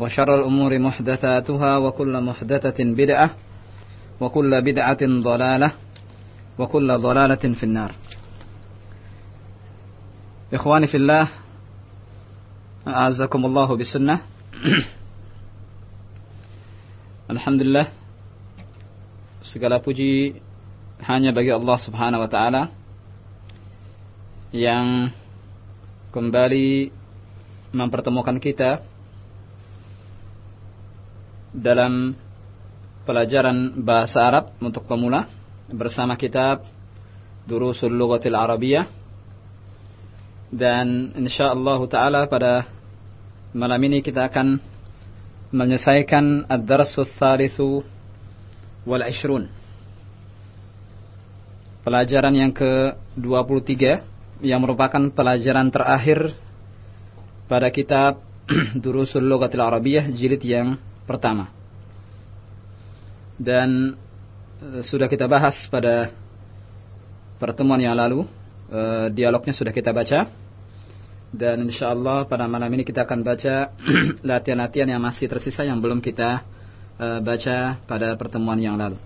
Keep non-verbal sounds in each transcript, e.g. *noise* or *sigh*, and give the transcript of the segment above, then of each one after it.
وشر الأمور محدثاتها وكل محدثة بدعة وكل بدعة ضلالة وكل ضلالة في النار إخواني في الله أعزكم الله بالسنة Alhamdulillah segala puji hanya bagi Allah Subhanahu wa taala yang kembali mempertemukan kita dalam pelajaran bahasa Arab untuk pemula bersama kitab Durusul Lughatil Arabiyah. Dan insyaallah taala pada malam ini kita akan menyelesaikan ad-darsu tsalitsu wal 20 pelajaran yang ke-23 yang merupakan pelajaran terakhir pada kitab *clears throat* Durusul Lughatil Arabiyah jilid yang pertama. Dan e, sudah kita bahas pada pertemuan yang lalu, e, dialognya sudah kita baca. Dan insya Allah pada malam ini kita akan baca *clears throat* latihan-latihan yang masih tersisa yang belum kita e, baca pada pertemuan yang lalu.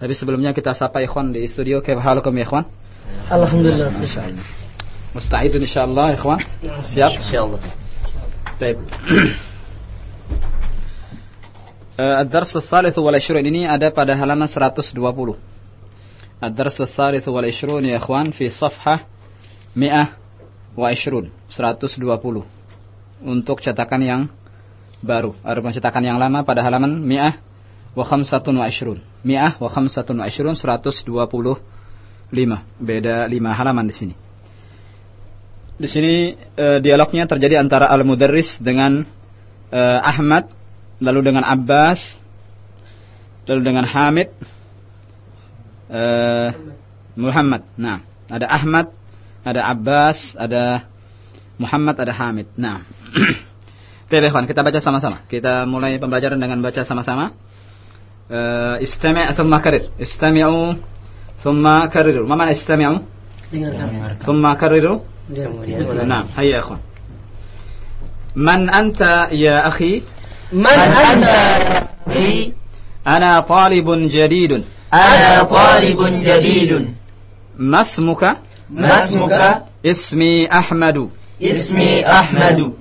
Tapi sebelumnya kita sapa ikhwan di studio. Kaifa halukum ya ikhwan? Alhamdulillah. Musta'idun insyaallah ikhwan? Siap? Insyaallah. Baik. *clears throat* Ad-Dars Tsalits wal 20 ini ada pada halaman 120. Ad-Dars Tsalits wal 20 ya ikhwan fi safhah 120. 120. Untuk cetakan yang baru. Adapun cetakan yang lama pada halaman 100 wa khamsatun wa 20. 100 wa khamsatun wa 20 125. Beda 5 halaman di sini. Di sini e, dialognya terjadi antara Al-Mudarris dengan e, Ahmad lalu dengan Abbas, lalu dengan Hamid, uh, Muhammad. Nah, ada Ahmad, ada Abbas, ada Muhammad, ada Hamid. Nah, *clears throat* Telepon, kita baca sama-sama. Kita mulai pembelajaran dengan baca sama-sama. Uh, istami' thumma karir. Istami'u thumma kariru. Ma mana istami'u? Thumma kariru. Nah, hayya ikhwan. Man anta ya akhi? من أنت أخي أنا طالب جديد أنا طالب جديد ما اسمك ما اسمك اسمي أحمد اسمي أحمد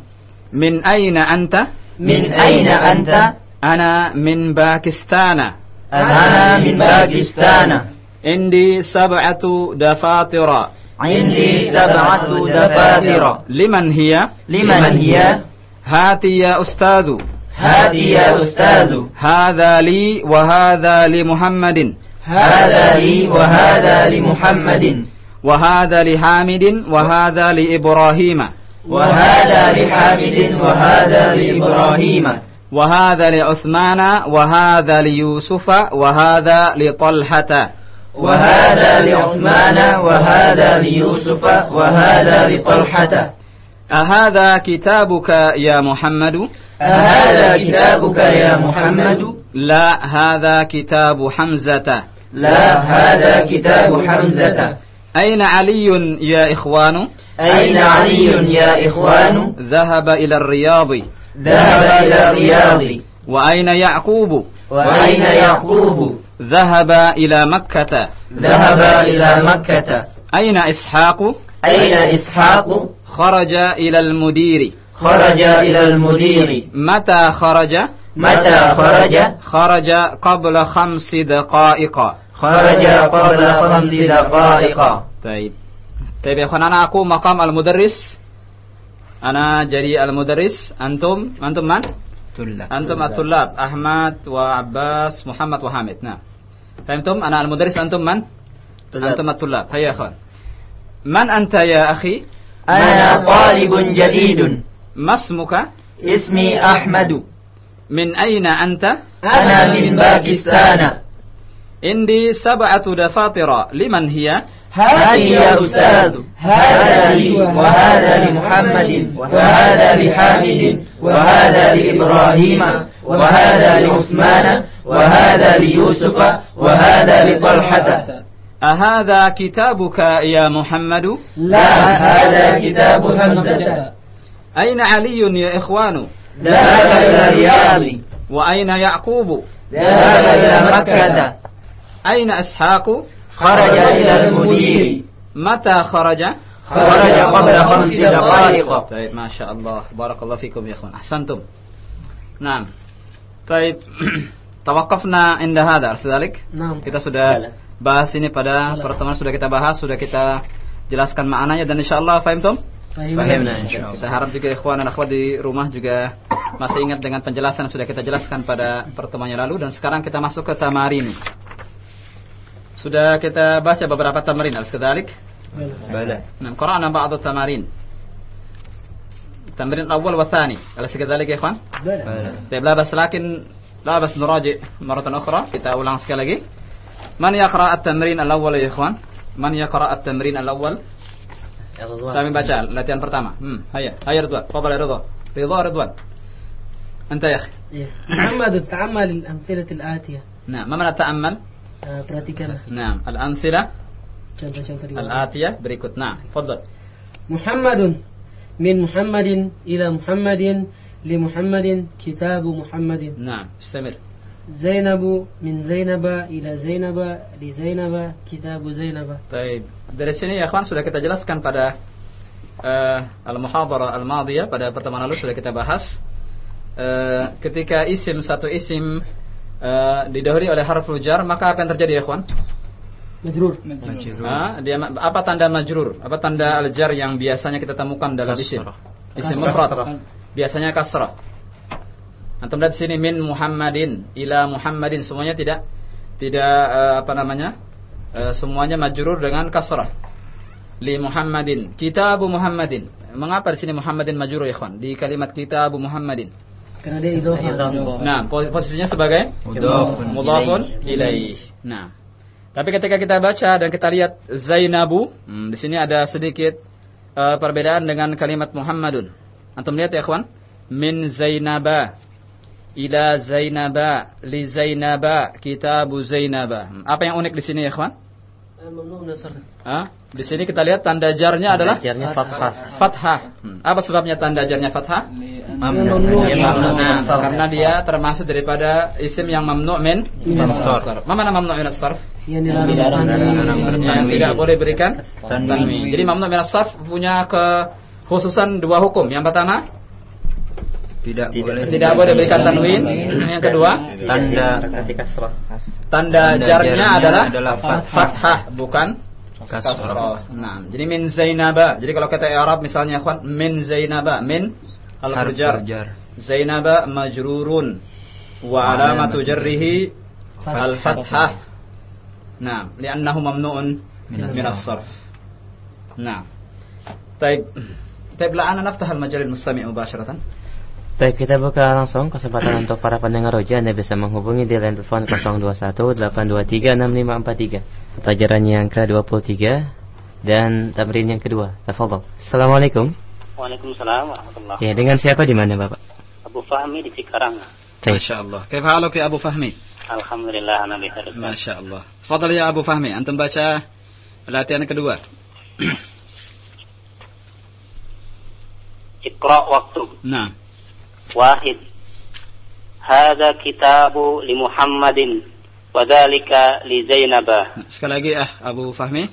من أين أنت من أين أنت أنا من باكستان أنا من باكستان عندي سبعة دفاتر عندي سبعة دفاتر لمن هي لمن هي هاتي يا أستاذ هذه يا أستاذ. هذا لي وهذا لمحمد. هذا لي وهذا لمحمد. وهذا لحامد وهذا لإبراهيم. وهذا لحامد وهذا لإبراهيم. وهذا لعثمان وهذا ليوسف وهذا لطلحة. وهذا لعثمان وهذا ليوسف وهذا لطلحة. أهذا كتابك يا محمد؟ أهذا كتابك يا محمد؟ لا هذا كتاب حمزة. لا هذا كتاب حمزة. أين علي يا إخوان؟ أين علي يا إخوان؟ ذهب إلى الرياض. ذهب إلى الرياض. وأين يعقوب؟ وأين يعقوب؟ ذهب إلى مكة. ذهب إلى مكة. أين إسحاق؟ أين إسحاق؟ خرج إلى المدير. خرج إلى المدير متى خرج متى خرج خرج قبل خمس دقائق خرج قبل خمس دقائق طيب طيب يا اخوان انا اقوم مقام المدرس انا جري المدرس انتم انتم من انتم الطلاب احمد وعباس محمد وحامد نعم فهمتم انا المدرس انتم من انتم الطلاب هيا يا اخوان من انت يا اخي أنا طالب جديد ما اسمك؟ اسمي أحمد. من أين أنت؟ أنا من باكستان. عندي سبعة دفاتر. لمن هي؟ هذه يا أستاذ. هذا لي وهذا لمحمد وهذا لحامد وهذا لإبراهيم وهذا لعثمان وهذا ليوسف وهذا لطلحة. أهذا كتابك يا محمد؟ لا هذا كتاب حمزة. أين علي يا إخوان ذهب إلى الرياض وأين يعقوب ذهب إلى مكة أين إسحاق خرج إلى المدير متى خرج خرج قبل خمس دقائق طيب ما شاء الله بارك الله فيكم يا إخوان أحسنتم نعم طيب *clears throat* توقفنا عند هذا أليس ذلك Naam. kita sudah bahas ini pada pertemuan sudah kita bahas sudah kita jelaskan maknanya dan insyaallah fahimtum Fahimna insyaallah. Kita harap juga ikhwan dan akhwat di rumah juga masih ingat dengan penjelasan yang sudah kita jelaskan pada pertemuan yang lalu dan sekarang kita masuk ke tamarin. Sudah kita baca beberapa tamarin harus kedalik. Bala. Nah, Quran ada tamarin. Tamarin awal wa tsani. Al-sekadalik ya ikhwan? Bala. Baik, labas lakin labas nuraji maratan ukhra. Kita ulang sekali lagi. Man yaqra at-tamrin al-awwal ya ikhwan? Man yaqra at-tamrin al-awwal? Saya baca latihan pertama. Hmm, hayya. Hayya Ridwan. Fadal ya Ridwan. Ridwan Ridwan. Anta ya akhi. Ya. Muhammad ta'ammal al-amthilah al-atiyah. Nah, ma mana ta'ammal? Ah, perhatikanlah Nah, al-amthila contoh-contoh di bawah. al-atiyah berikut. Nah, fadal. Muhammadun min Muhammadin ila Nah, min Zainaba ila Zainaba li Zainaba kitabu Zainaba. Baik. Dari sini ya kawan sudah kita jelaskan pada eh, al-muhadharah al-madiyah pada pertemuan lalu sudah kita bahas Eh, ketika isim satu isim eh, didahului oleh harful jar maka apa yang terjadi ya kawan? Majrur. Ah, dia apa tanda majrur? Apa tanda al-jar yang biasanya kita temukan dalam isim? Isim mufrad. Biasanya kasrah. Antum lihat sini min Muhammadin ila Muhammadin semuanya tidak tidak eh, apa namanya? Eh, semuanya majrur dengan kasrah. Li Muhammadin, kitabu Muhammadin. Mengapa di sini Muhammadin majrur ya kawan? Di kalimat kitabu Muhammadin. Karena dia idhofah. Nah, pos- posisinya sebagai Mudhafun ilaih. Nah. Tapi ketika kita baca dan kita lihat Zainabu, hmm, di sini ada sedikit eh, perbedaan dengan kalimat Muhammadun. Antum lihat ya, kawan? Min Zainaba ila Zainaba li Zainaba kitabu Zainaba. Apa yang unik di sini ya, kawan? Ah, di sini kita lihat tanda jarnya adalah Jarnya fathah. fathah. Hmm, Apa sebabnya tanda jarnya fathah? Mamnu. Nah, karena dia termasuk daripada isim yang mamnu min sarf. Ma mana mamnu min sarf? Yang dilarang tanwin. Yang tidak boleh berikan tanwin. Jadi mamnu min sarf punya kekhususan dua hukum. Yang pertama, Tidak boleh. tidak boleh berikan tanwin. Yang kedua, Tanda ketika kasrah. tanda jarnya adalah adalah fathah. fathah bukan Kasrah. Nah, jadi min Zainaba. Jadi kalau kata Arab misalnya ikhwan, min Zainaba, min al jar. Zainaba majrurun wa alamatu jarrihi al-fathah. Nah, li'annahu mamnu'un min as-sarf. Nah. Baik. Baik, la ana naftah al-majal al-mustami' mubasharatan. Baik, kita buka langsung kesempatan untuk para pendengar roja. Anda bisa menghubungi di line telepon 021-823-6543 Pelajaran yang ke-23 dan tamrin yang kedua. Tafadol Assalamualaikum. Waalaikumsalam warahmatullahi Ya, dengan siapa di mana Bapak? Abu Fahmi di Cikarang. Masya Allah Kaifa haluk ya Abu Fahmi? Alhamdulillah, Nabi Masya Allah Fadal ya Abu Fahmi, antum baca latihan kedua. *clears throat* Iqra waktu. Nah. واحد هذا كتاب لمحمد وذلك لزينب sekali lagi ah Abu Fahmi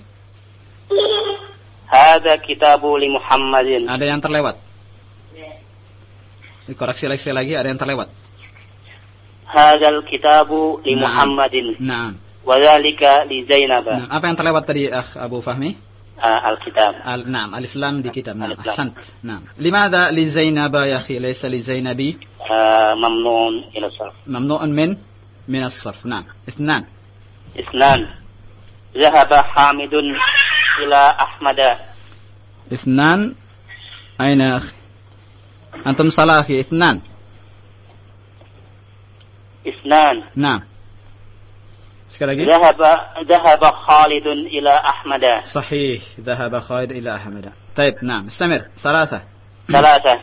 هذا كتاب لمحمد ada yang terlewat dikoreksi lagi sekali lagi ada yang terlewat هذا الكتاب لمحمد نعم وذلك لزينب Nah, apa yang terlewat tadi akh Abu Fahmi آه الكتاب. نعم ألف لام di kitab نعم. أحسنت. نعم. لماذا لزينب يا أخي ليس لزينبي؟ آه ممنون إلى الصرف. ممنوع من؟ من الصرف. نعم. اثنان. اثنان. ذهب حامد إلى أحمد. اثنان. أين يا أخي؟ أنتم صلاة أخي. اثنان. اثنان. نعم. Sekali lagi. ذهب ذهب خالد إلى أحمد. صحيح. ذهب خالد إلى أحمد. طيب نعم. استمر. ثلاثة. ثلاثة.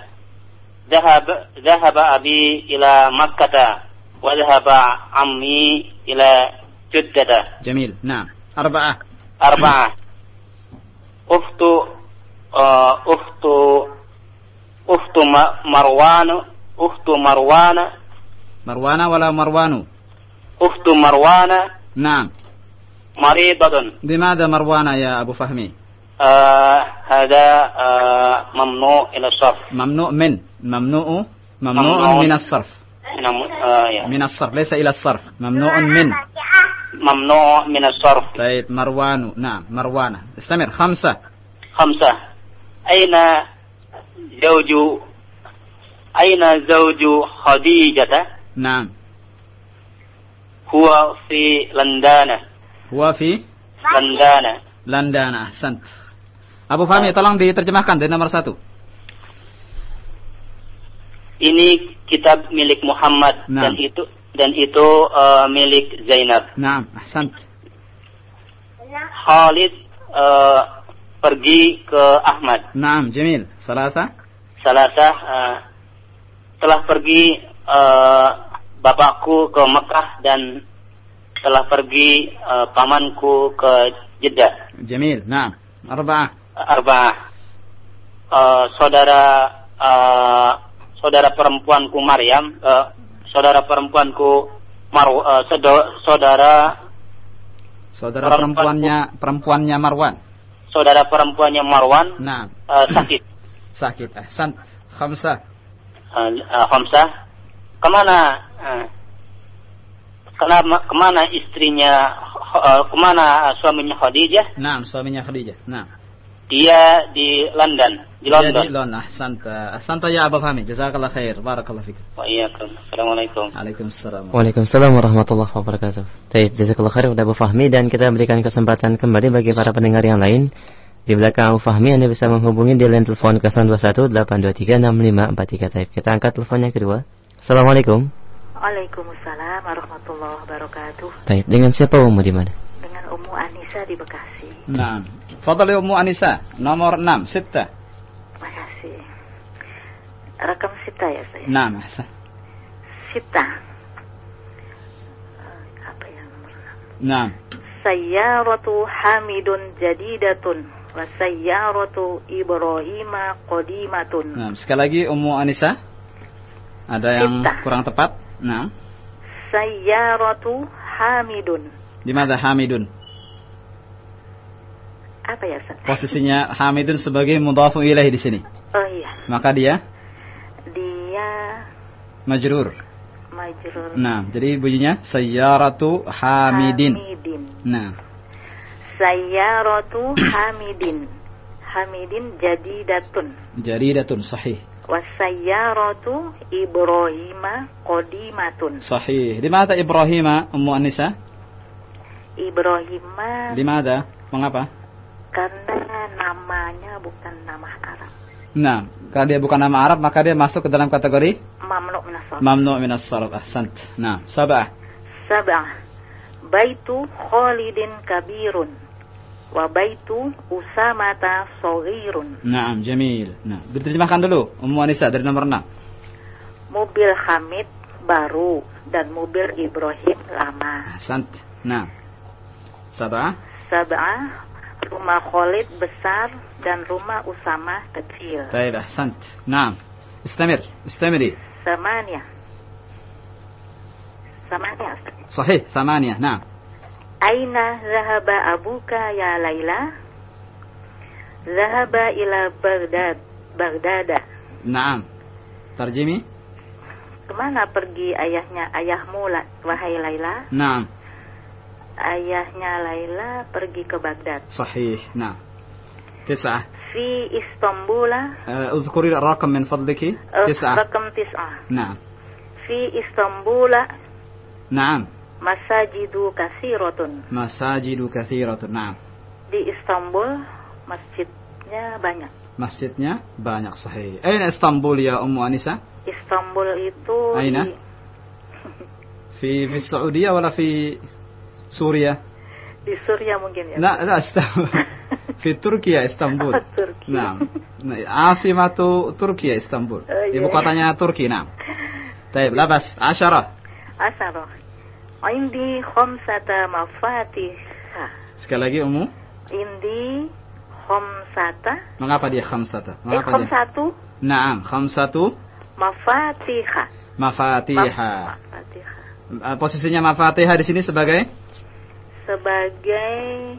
ذهب ذهب أبي إلى مكة وذهب عمي إلى جدة. جميل. نعم. أربعة. أربعة. أخت آه، أخت أخت مروان أخت مروان. مروان ولا مروان؟ أخت مروان. نعم. مريضة. لماذا مروان يا أبو فهمي؟ آه هذا آه ممنوع إلى الصرف. ممنوع من؟ ممنوع؟ ممنوع ممنوع. من الصرف. نعم، آه. من الصرف ليس إلى الصرف. ممنوع من. ممنوع من الصرف. طيب مروان. نعم مروانة استمر. خمسة. خمسة. أين زوج أين زوج خديجة؟ نعم. huwa fi landana Huwa fi landana landana sant. Abu Fahmi, tolong diterjemahkan dari nomor satu. Ini kitab milik Muhammad nah. dan itu dan itu uh, milik Zainab. Nah, sant. Khalid uh, pergi ke Ahmad. Nah, Jamil. Salasa? Salasa uh, telah pergi bapakku ke Mekah dan telah pergi eh, pamanku ke Jeddah. Jamil Naam. Arba'ah. Arba'ah. Eh, saudara eh, saudara perempuanku Maryam eh, saudara perempuanku Maru eh, sedo- saudara Saudara Perempuan- perempuannya Perempuannya Marwan. Saudara perempuannya Marwan Naam. eh, sakit. *coughs* Sakit Ahsan Khamsah. Eh, eh, Hamzah ke mana eh, ke mana ke mana istrinya eh, ke mana suaminya Khadijah Naam suaminya Khadijah Naam dia di London di Dia London di London Ahsan Ahsan ya Abu Fahmi Jazakallah khair Barakallah fikum Wa iyyakum. Assalamualaikum Waalaikumsalam Waalaikumsalam warahmatullahi wabarakatuh. Baik, jazakallah khair kepada Abu Fahmi dan kita berikan kesempatan kembali bagi para pendengar yang lain. Di belakang Abu Fahmi Anda bisa menghubungi di line telepon 021 823 6543. Taib. Kita angkat telepon yang kedua. Assalamualaikum. Waalaikumsalam warahmatullahi wabarakatuh. Taib. Dengan siapa Umu di mana? Dengan Ummu Anissa di Bekasi. Naam Fadal Ummu Anisa Nomor 6 Sitta Makasih. Rekam sita ya saya. Naam Ahsan Sita. Eh, Apa yang nomor enam? Naam Sayyaratu Hamidun jadidatun wa sayyaratu Ibrahima qadimatun. Nah, sekali lagi Ummu Anisa. Ada yang Sittah. kurang tepat? Nah, Sayyaratu Hamidun. di mana Hamidun? Apa ya Ustaz? Posisinya Hamidun sebagai mudhafu ilaih di sini. Oh iya, Maka dia dia majrur. majrur Nah, jadi bunyinya sayyaratu Hamidin. Hamidin. Nah, Sayyaratu Hamidin. Hamidin jadidatun. jaridatun sahih. Wasayyaratu Ibrahima qadimatun. Sahih. Di mana Ibrahim Ummu Anisa? Ibrahima Di mana? Mengapa? karena namanya bukan nama Arab. Nah, kalau dia bukan nama Arab maka dia masuk ke dalam kategori Mamnu minasal. mamnu minas sarf. Ahsant. Nah, sabah. Sab'ah. Baitu Khalidin kabirun. Wa baitu Usamata saghirun. Naam, jamil. Nah, diterjemahkan dulu Ummu Anisa dari nomor 6. mobil Hamid baru dan mobil Ibrahim lama. أحسنت نعم سبعة Sab'ah, rumah Khalid besar dan rumah Usama kecil. طيب أحسنت نعم استمر استمري Samania. Samania. Ustaz. صحيح ثمانية نعم Aina zahaba abuka ya Laila? Zahaba ila Baghdad. Baghdada. نعم ترجمي Kemana pergi ayahnya ayahmu La- wahai Laila? نعم Ayahnya Laila pergi ke Baghdad. صحيح نعم تسعة Fi Istanbul. آه، اذكري الرقم من فضلك eh, تسعة Rakam tis'ah. نعم Fi Istanbul نعم masajidu kasiratun. مساجد كثيرة نعم Di Istanbul masjidnya banyak. مسجدنا banyak صحيح أين اسطنبول يا أم أنسة Istanbul itu Aina? di, *laughs* في في السعودية ولا في سوريا di Surya mungkin ya. لا لا استنبول *laughs* في تركيا اسطنبول *laughs* Turki. نعم عاصمة تركيا اسطنبول Oh, iya. ibu kotanya Turki نعم طيب لا بس عشرة Asaro. Indi khomsata mafatiha. Sekali lagi Umu. Indi khomsata. Mengapa dia khomsata? Mengapa eh, khomsatu. Dia? Naam, khomsatu. Mafatiha. Mafatiha. Mafatiha. Posisinya mafatiha di sini sebagai? Sebagai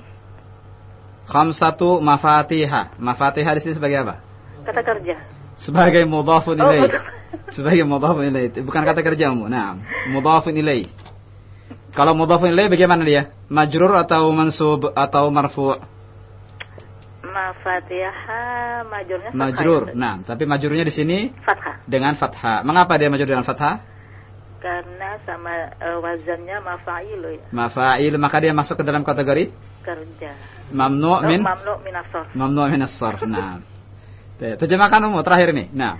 Khamsatu mafatiha. Mafatiha di sini sebagai apa? Kata kerja. Sebagai mudhafun ilaih. Oh, sebagai mudhafun ilaih. Bukan kata kerja, Umu. Naam. Mudhafun ilaih kalau mudhafun ilaih bagaimana dia? Majrur atau mansub atau marfu' Mafatiha majurnya fathah majrur. ya, nah tapi majrurnya di sini Fathah. dengan fathah. Mengapa dia majrur dengan fathah? Karena sama eh, wazannya mafailu ya. mafa'il maka dia masuk ke dalam kategori? Kerja. mamnu Oh, min? mamnu minasor. mamnu min as-sarf nah. Terjemahkan Umu terakhir nih nah.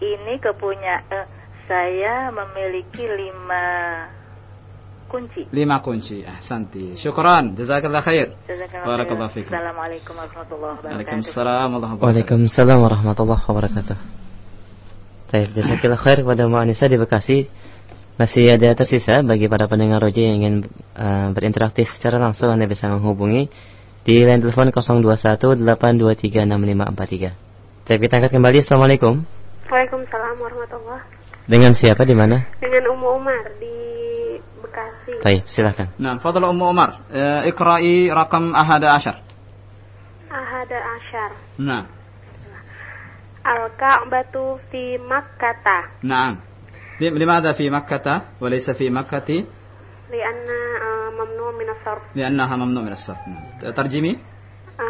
Ini kepunya eh, saya memiliki lima kunci. lima kunci ahsanti syukran jazakallah khair Jazakallah Barakallahu khair. fikum. Assalamualaikum warahmatullahi wabarakatuh. Waalaikumsalam warahmatullahi wabarakatuh. Waalaikumsalam warahmatullahi wabarakatuh. Baik, jazakillah khair kepada Mbak Anissa di Bekasi. Masih ada tersisa bagi para pendengar Roja yang ingin uh, berinteraksi secara langsung Anda bisa menghubungi di line telepon 0218236543. Tapi kita angkat kembali. Assalamualaikum. Waalaikumsalam warahmatullah. Dengan siapa di mana? Dengan Umu Umar di Bekasi. Baik, silakan. نعم فضل أم عمر آه، اقرأي رقم أحد عشر Ahada Asyar. نعم Al-Ka'batu fi Makkata. نعم لم- لماذا في مكة وليس في مكة Lianna uh, mamnu min as-sarf. لأنها ممنوع من الصرف نعم. ترجمي Uh,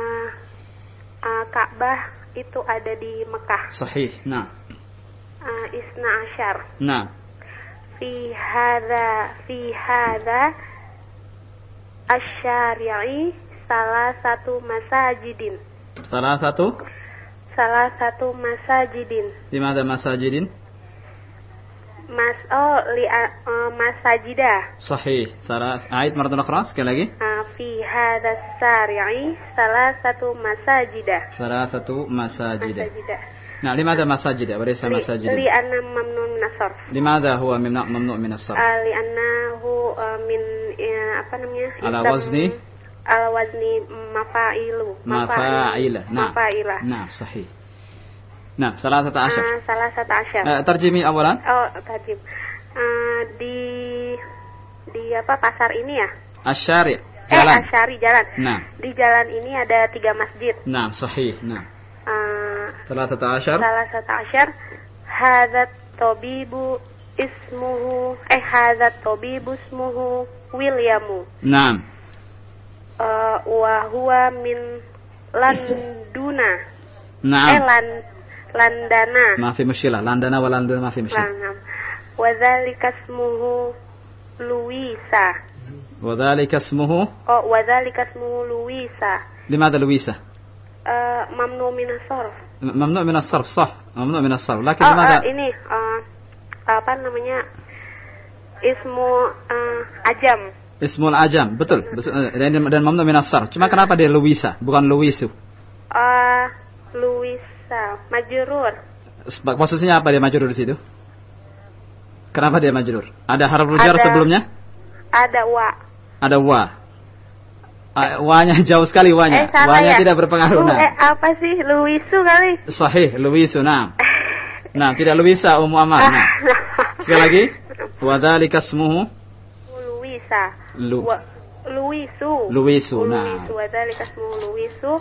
uh, Ka'bah itu ada di Mekah. صحيح نعم Uh, Isna Asyar. نعم fi hadza fi hadza asy-syari'i salah satu masajidin. Salah satu? Salah satu masajidin. Di mana masajidin? Mas oh li uh, masajida Sahih. Salah ayat maratan ukhra sekali lagi. Uh, fi hadza syari'i salah satu masajida. Salah satu masajida, masajida. نعم لماذا مساجد وليس Li, مساجد li anna mamnun min as-sarf. لماذا هو ممنوع ممنوع من الصرف Uh, li annahu uh, min uh, apa namanya? Ala Isam- wazni? Ala wazni mafailu. مفاعل نعم Mafailah. نعم صحيح نعم ثلاثة عشر Uh, salah satu asyar. آه، ترجمي أولا Oh, tajib. Uh, di di apa pasar ini ya? الشارع Eh, jalan Asyari jalan. نعم Di jalan ini ada tiga masjid. نعم صحيح نعم Uh, ثلاثة عشر salah satu asyar hadzat tabibu ismuhu eh hadzat tabibu ismuhu Williamu نعم uh, wa huwa min Landuna eh نعم lan Landana ما في مشكلة لندن ولا لندن ما في مشكلة Lanam wa dzalika ismuhu Luisa وذلك اسمه oh wa dzalika ismuhu Luisa لماذا لويسا uh, mamnu min as-sarf ممنوع من الصرف صح ممنوع من الصرف لكن oh, لماذا uh, ini uh, apa namanya ismu uh, ajam اسمه العجم betul Betul. dan dan ممنوع من الصرف cuma kenapa dia Luisa bukan Luisu Uh, Luisa Majrur Sebab- posisinya apa dia majrur di situ Kenapa dia majrur? Ada huruf jar Ada. sebelumnya? Ada wa. Ada wa. Ah, Wa-nya *laughs* jauh sekali wa-nya. Eh, Wa-nya ya? tidak berpengaruh. Lu, Nah. eh, apa sih? Luisu kali. Sahih, Luisu, nah. *laughs* Nah, tidak Luisa, Ummu Amar. Nah. Sekali lagi. *laughs* Wa dzalika ismuhu Luisa. Lu. Wa, Luisu. Luisu, nah. Hmm. Luisu. Wa dzalika ismuhu Luisu.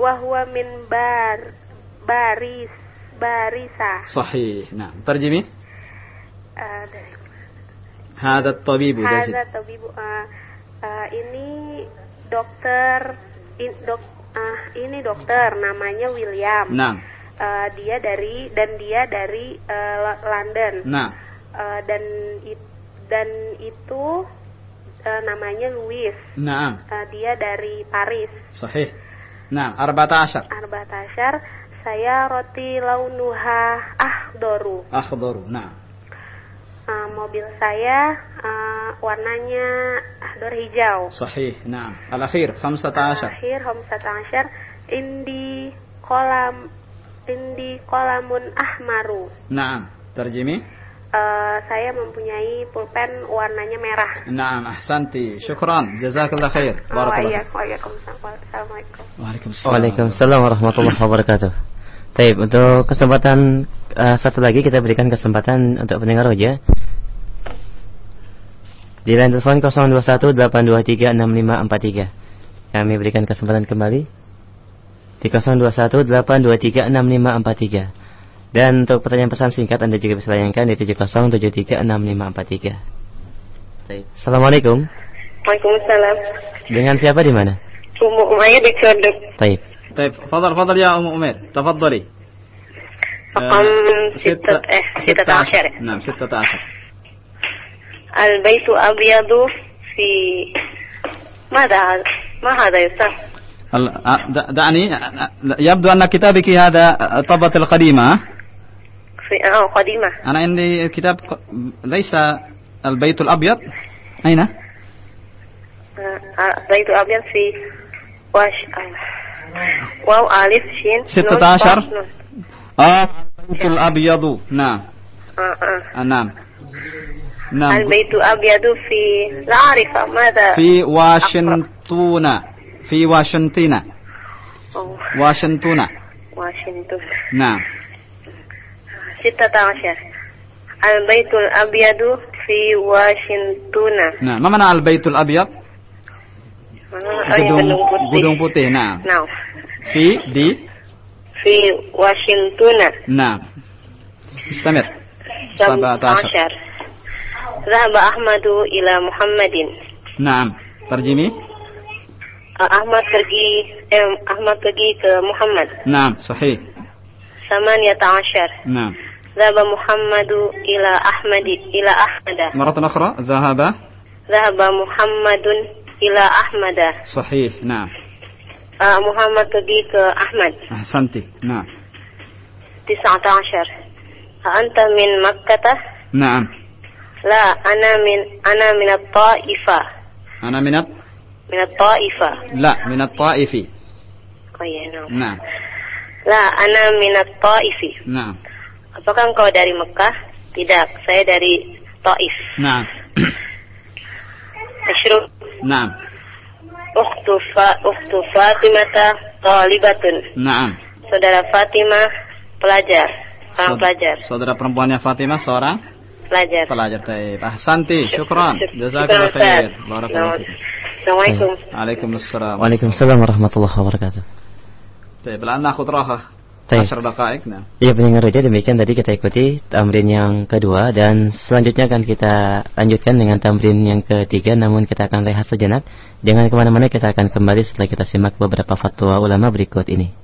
Wa huwa min bar baris barisa. Sahih. Nah, terjemih. Eh, dari Hada at-tabibu jazid. Hada tabibu eh, eh, ini dokter in, dok ah, ini dokter namanya William. Nah. Eh, dia dari dan dia dari Lo- London. Nah. Eh, dan it- dan itu eh, namanya Louis. Naam. Eh, dia dari Paris. Sahih. Nah, 14. Arba'atashar saya roti launuha ahdoru. Akhdaru. Nah uh, mobil saya uh, warnanya ahdor hijau. Sahih. Nah, al-akhir 15. Al-akhir 15 indi kolam indi kolamun ahmaru. Nah, Terjemi? Uh, eh, saya mempunyai pulpen warnanya merah. Naam, ahsanti. Syukran. Jazakallah khair. Oh, iya. Barakallah. Waalaikumsalam. Waalaikumsalam warahmatullahi wabarakatuh. Baik, untuk kesempatan eh, satu lagi kita berikan kesempatan untuk pendengar roja. Di line telepon 0218236543. Kami berikan kesempatan kembali di 0218236543. Dan untuk pertanyaan pesan singkat Anda juga bisa layangkan di 70736543. Baik. Assalamualaikum. Waalaikumsalam. Dengan siapa di mana? Umu Umayyah di Codok. Baik. طيب تفضل تفضل يا أم أمير تفضلي رقم آه، ستة ستة عشر نعم ستة عشر البيت أبيض في ماذا هذا؟ ما هذا؟ ال- آه، دعني آه، يبدو أن كتابك هذا الطبة القديمة؟ في آه قديمة أنا عندي كتاب ليس البيت الأبيض أين؟ البيت أبيض في واش. واو ألف شين ستة نون، عشر. صاد، نون. آه البيت الأبيض نعم آه آه. آه، نعم نعم البيت أبيض في لا أعرف ماذا في واشنطن في واشنطن أوه، واشنطن واشنطن نعم ستة عشر البيت الأبيض في واشنطن نعم ما معنى البيت الأبيض آه، أي gedung gedung putih. gedung putih nah نعم في di في واشنطن نعم استمر سبعة 17 عشر ذهب أحمد إلى محمد نعم ترجمي Ahmad pergi eh, Ahmad pergi ke Muhammad نعم صحيح ثمانية عشر نعم ذهب محمد إلى أحمد إلى أحمد مرة أخرى ذهب ذهب محمد إلى أحمد صحيح نعم آه محمد pergi ke Ahmad أحسنتي نعم تسعة عشر أنت من مكة نعم لا أنا من أنا من الطائفة أنا من الط- من الطائفة لا من الطائف oh iya no. نعم لا أنا من الطائف نعم apakah engkau dari Mekah tidak saya dari Taif نعم Ashruf نعم أخت فا أخت فاطمة طالبة نعم saudara Fatimah pelajar seorang Saud- pelajar Saudara perempuannya Fatimah seorang pelajar pelajar Taib. Ahsanti, syukran. Syuk- Jazakallah syukran, khair. Ustaz. Barakallah Selamat- fiik. Assalamualaikum Waalaikumsalam. Waalaikumsalam warahmatullahi wabarakatuh. طيب الآن ناخذ راحة طيب. 10 دقائق نعم Ya pendengar roja demikian tadi kita ikuti tamrin yang kedua dan selanjutnya akan kita lanjutkan dengan tamrin yang ketiga namun kita akan rehat sejenak. Jangan kemana-mana kita akan kembali setelah kita simak beberapa fatwa ulama berikut ini.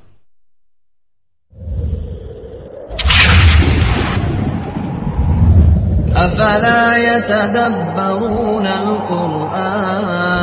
أفلا يتدبرون القرآن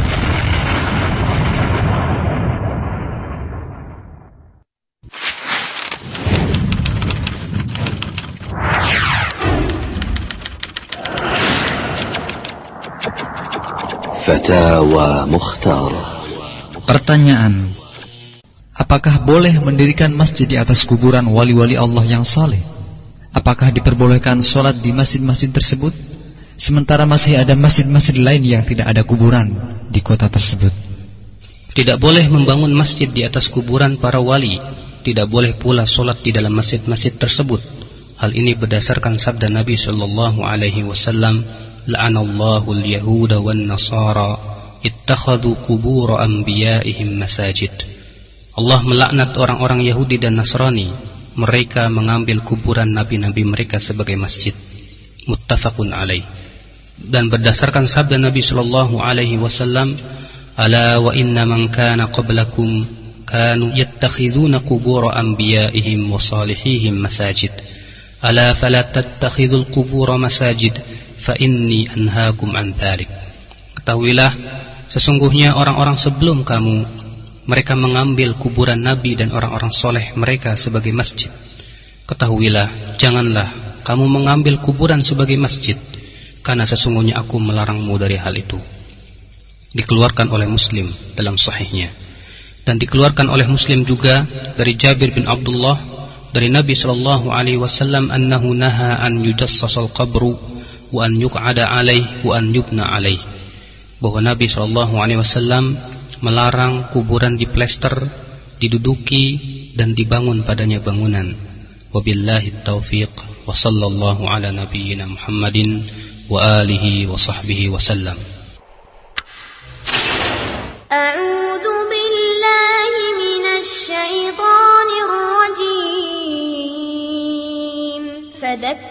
Fatawa Mukhtar. Pertanyaan, apakah boleh mendirikan masjid di atas kuburan wali-wali Allah yang soleh? Apakah diperbolehkan sholat di masjid-masjid tersebut? Sementara masih ada masjid-masjid lain yang tidak ada kuburan di kota tersebut. Tidak boleh membangun masjid di atas kuburan para wali. Tidak boleh pula sholat di dalam masjid-masjid tersebut. Hal ini berdasarkan sabda Nabi Shallallahu Alaihi Wasallam "La'anallahu al-Yahuda wan Nasara, ittakhadhu kubur anbiya'ihim masajid." Allah melaknat orang-orang Yahudi dan Nasrani. Mereka mengambil kuburan nabi-nabi mereka sebagai masjid. Muttafaqun alaih. Dan berdasarkan sabda Nabi Shallallahu Alaihi Wasallam, "Ala wa inna man kana qablakum kanu yattakhiduna kubur anbiya'ihim wa salihihim masajid. Ala fala tattakhidul kubur masajid fa inni anhaakum an dhalik." Ketahuilah, sesungguhnya orang-orang sebelum kamu mereka mengambil kuburan Nabi dan orang-orang soleh mereka sebagai masjid. Ketahuilah, janganlah kamu mengambil kuburan sebagai masjid, karena sesungguhnya aku melarangmu dari hal itu. Dikeluarkan oleh Muslim dalam sahihnya. Dan dikeluarkan oleh Muslim juga dari Jabir bin Abdullah dari Nabi sallallahu alaihi wasallam annahu naha an yujassasal qabru wa an yuq'ada alaih wa an yubna alaih bahwa Nabi Shallallahu alaihi wasallam melarang kuburan diplester, diduduki dan dibangun padanya bangunan. Wabillahi taufiq wa sallallahu ala nabiyyina Muhammadin wa alihi wa sahbihi wa sallam. A'udzu billahi minasy syaithanir rajim. Fadak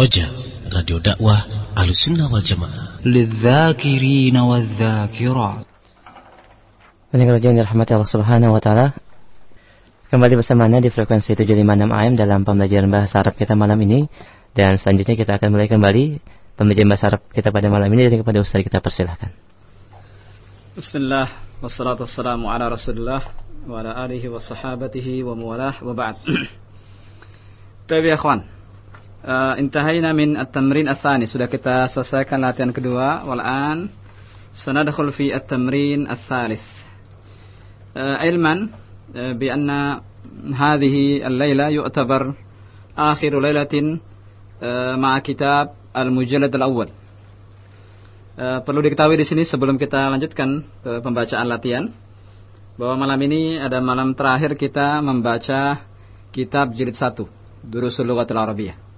Roja Radio Dakwah Ahlussunnah Wal Jamaah. Lidzakirin wadzakirat. Mendengar yang dirahmati Allah Subhanahu wa taala. Kembali bersama Anda di frekuensi 756 AM dalam pembelajaran bahasa Arab kita malam ini dan selanjutnya kita akan mulai kembali pembelajaran bahasa Arab kita pada malam ini dari kepada Ustaz kita persilahkan. Bismillah wassalatu wassalamu ala Rasulillah wa ala alihi wa sahabatihi wa muwalah wa ba'd. *clears throat* Tabi akhwan. Uh, intahayna min at-tamrin ats-tsani sudah kita selesaikan latihan kedua wal'an sanadkhul fi at-tamrin ats-tsalits. Uh, ilman uh, bi anna hadhihi al-laila yu'tabar akhir lailatin ma'a kitab al-mujallad al-awwal. Perlu diketahui di sini sebelum kita lanjutkan pembacaan latihan bahwa malam ini ada malam terakhir kita membaca kitab jilid 1 Durusul Lughatil Arabiyah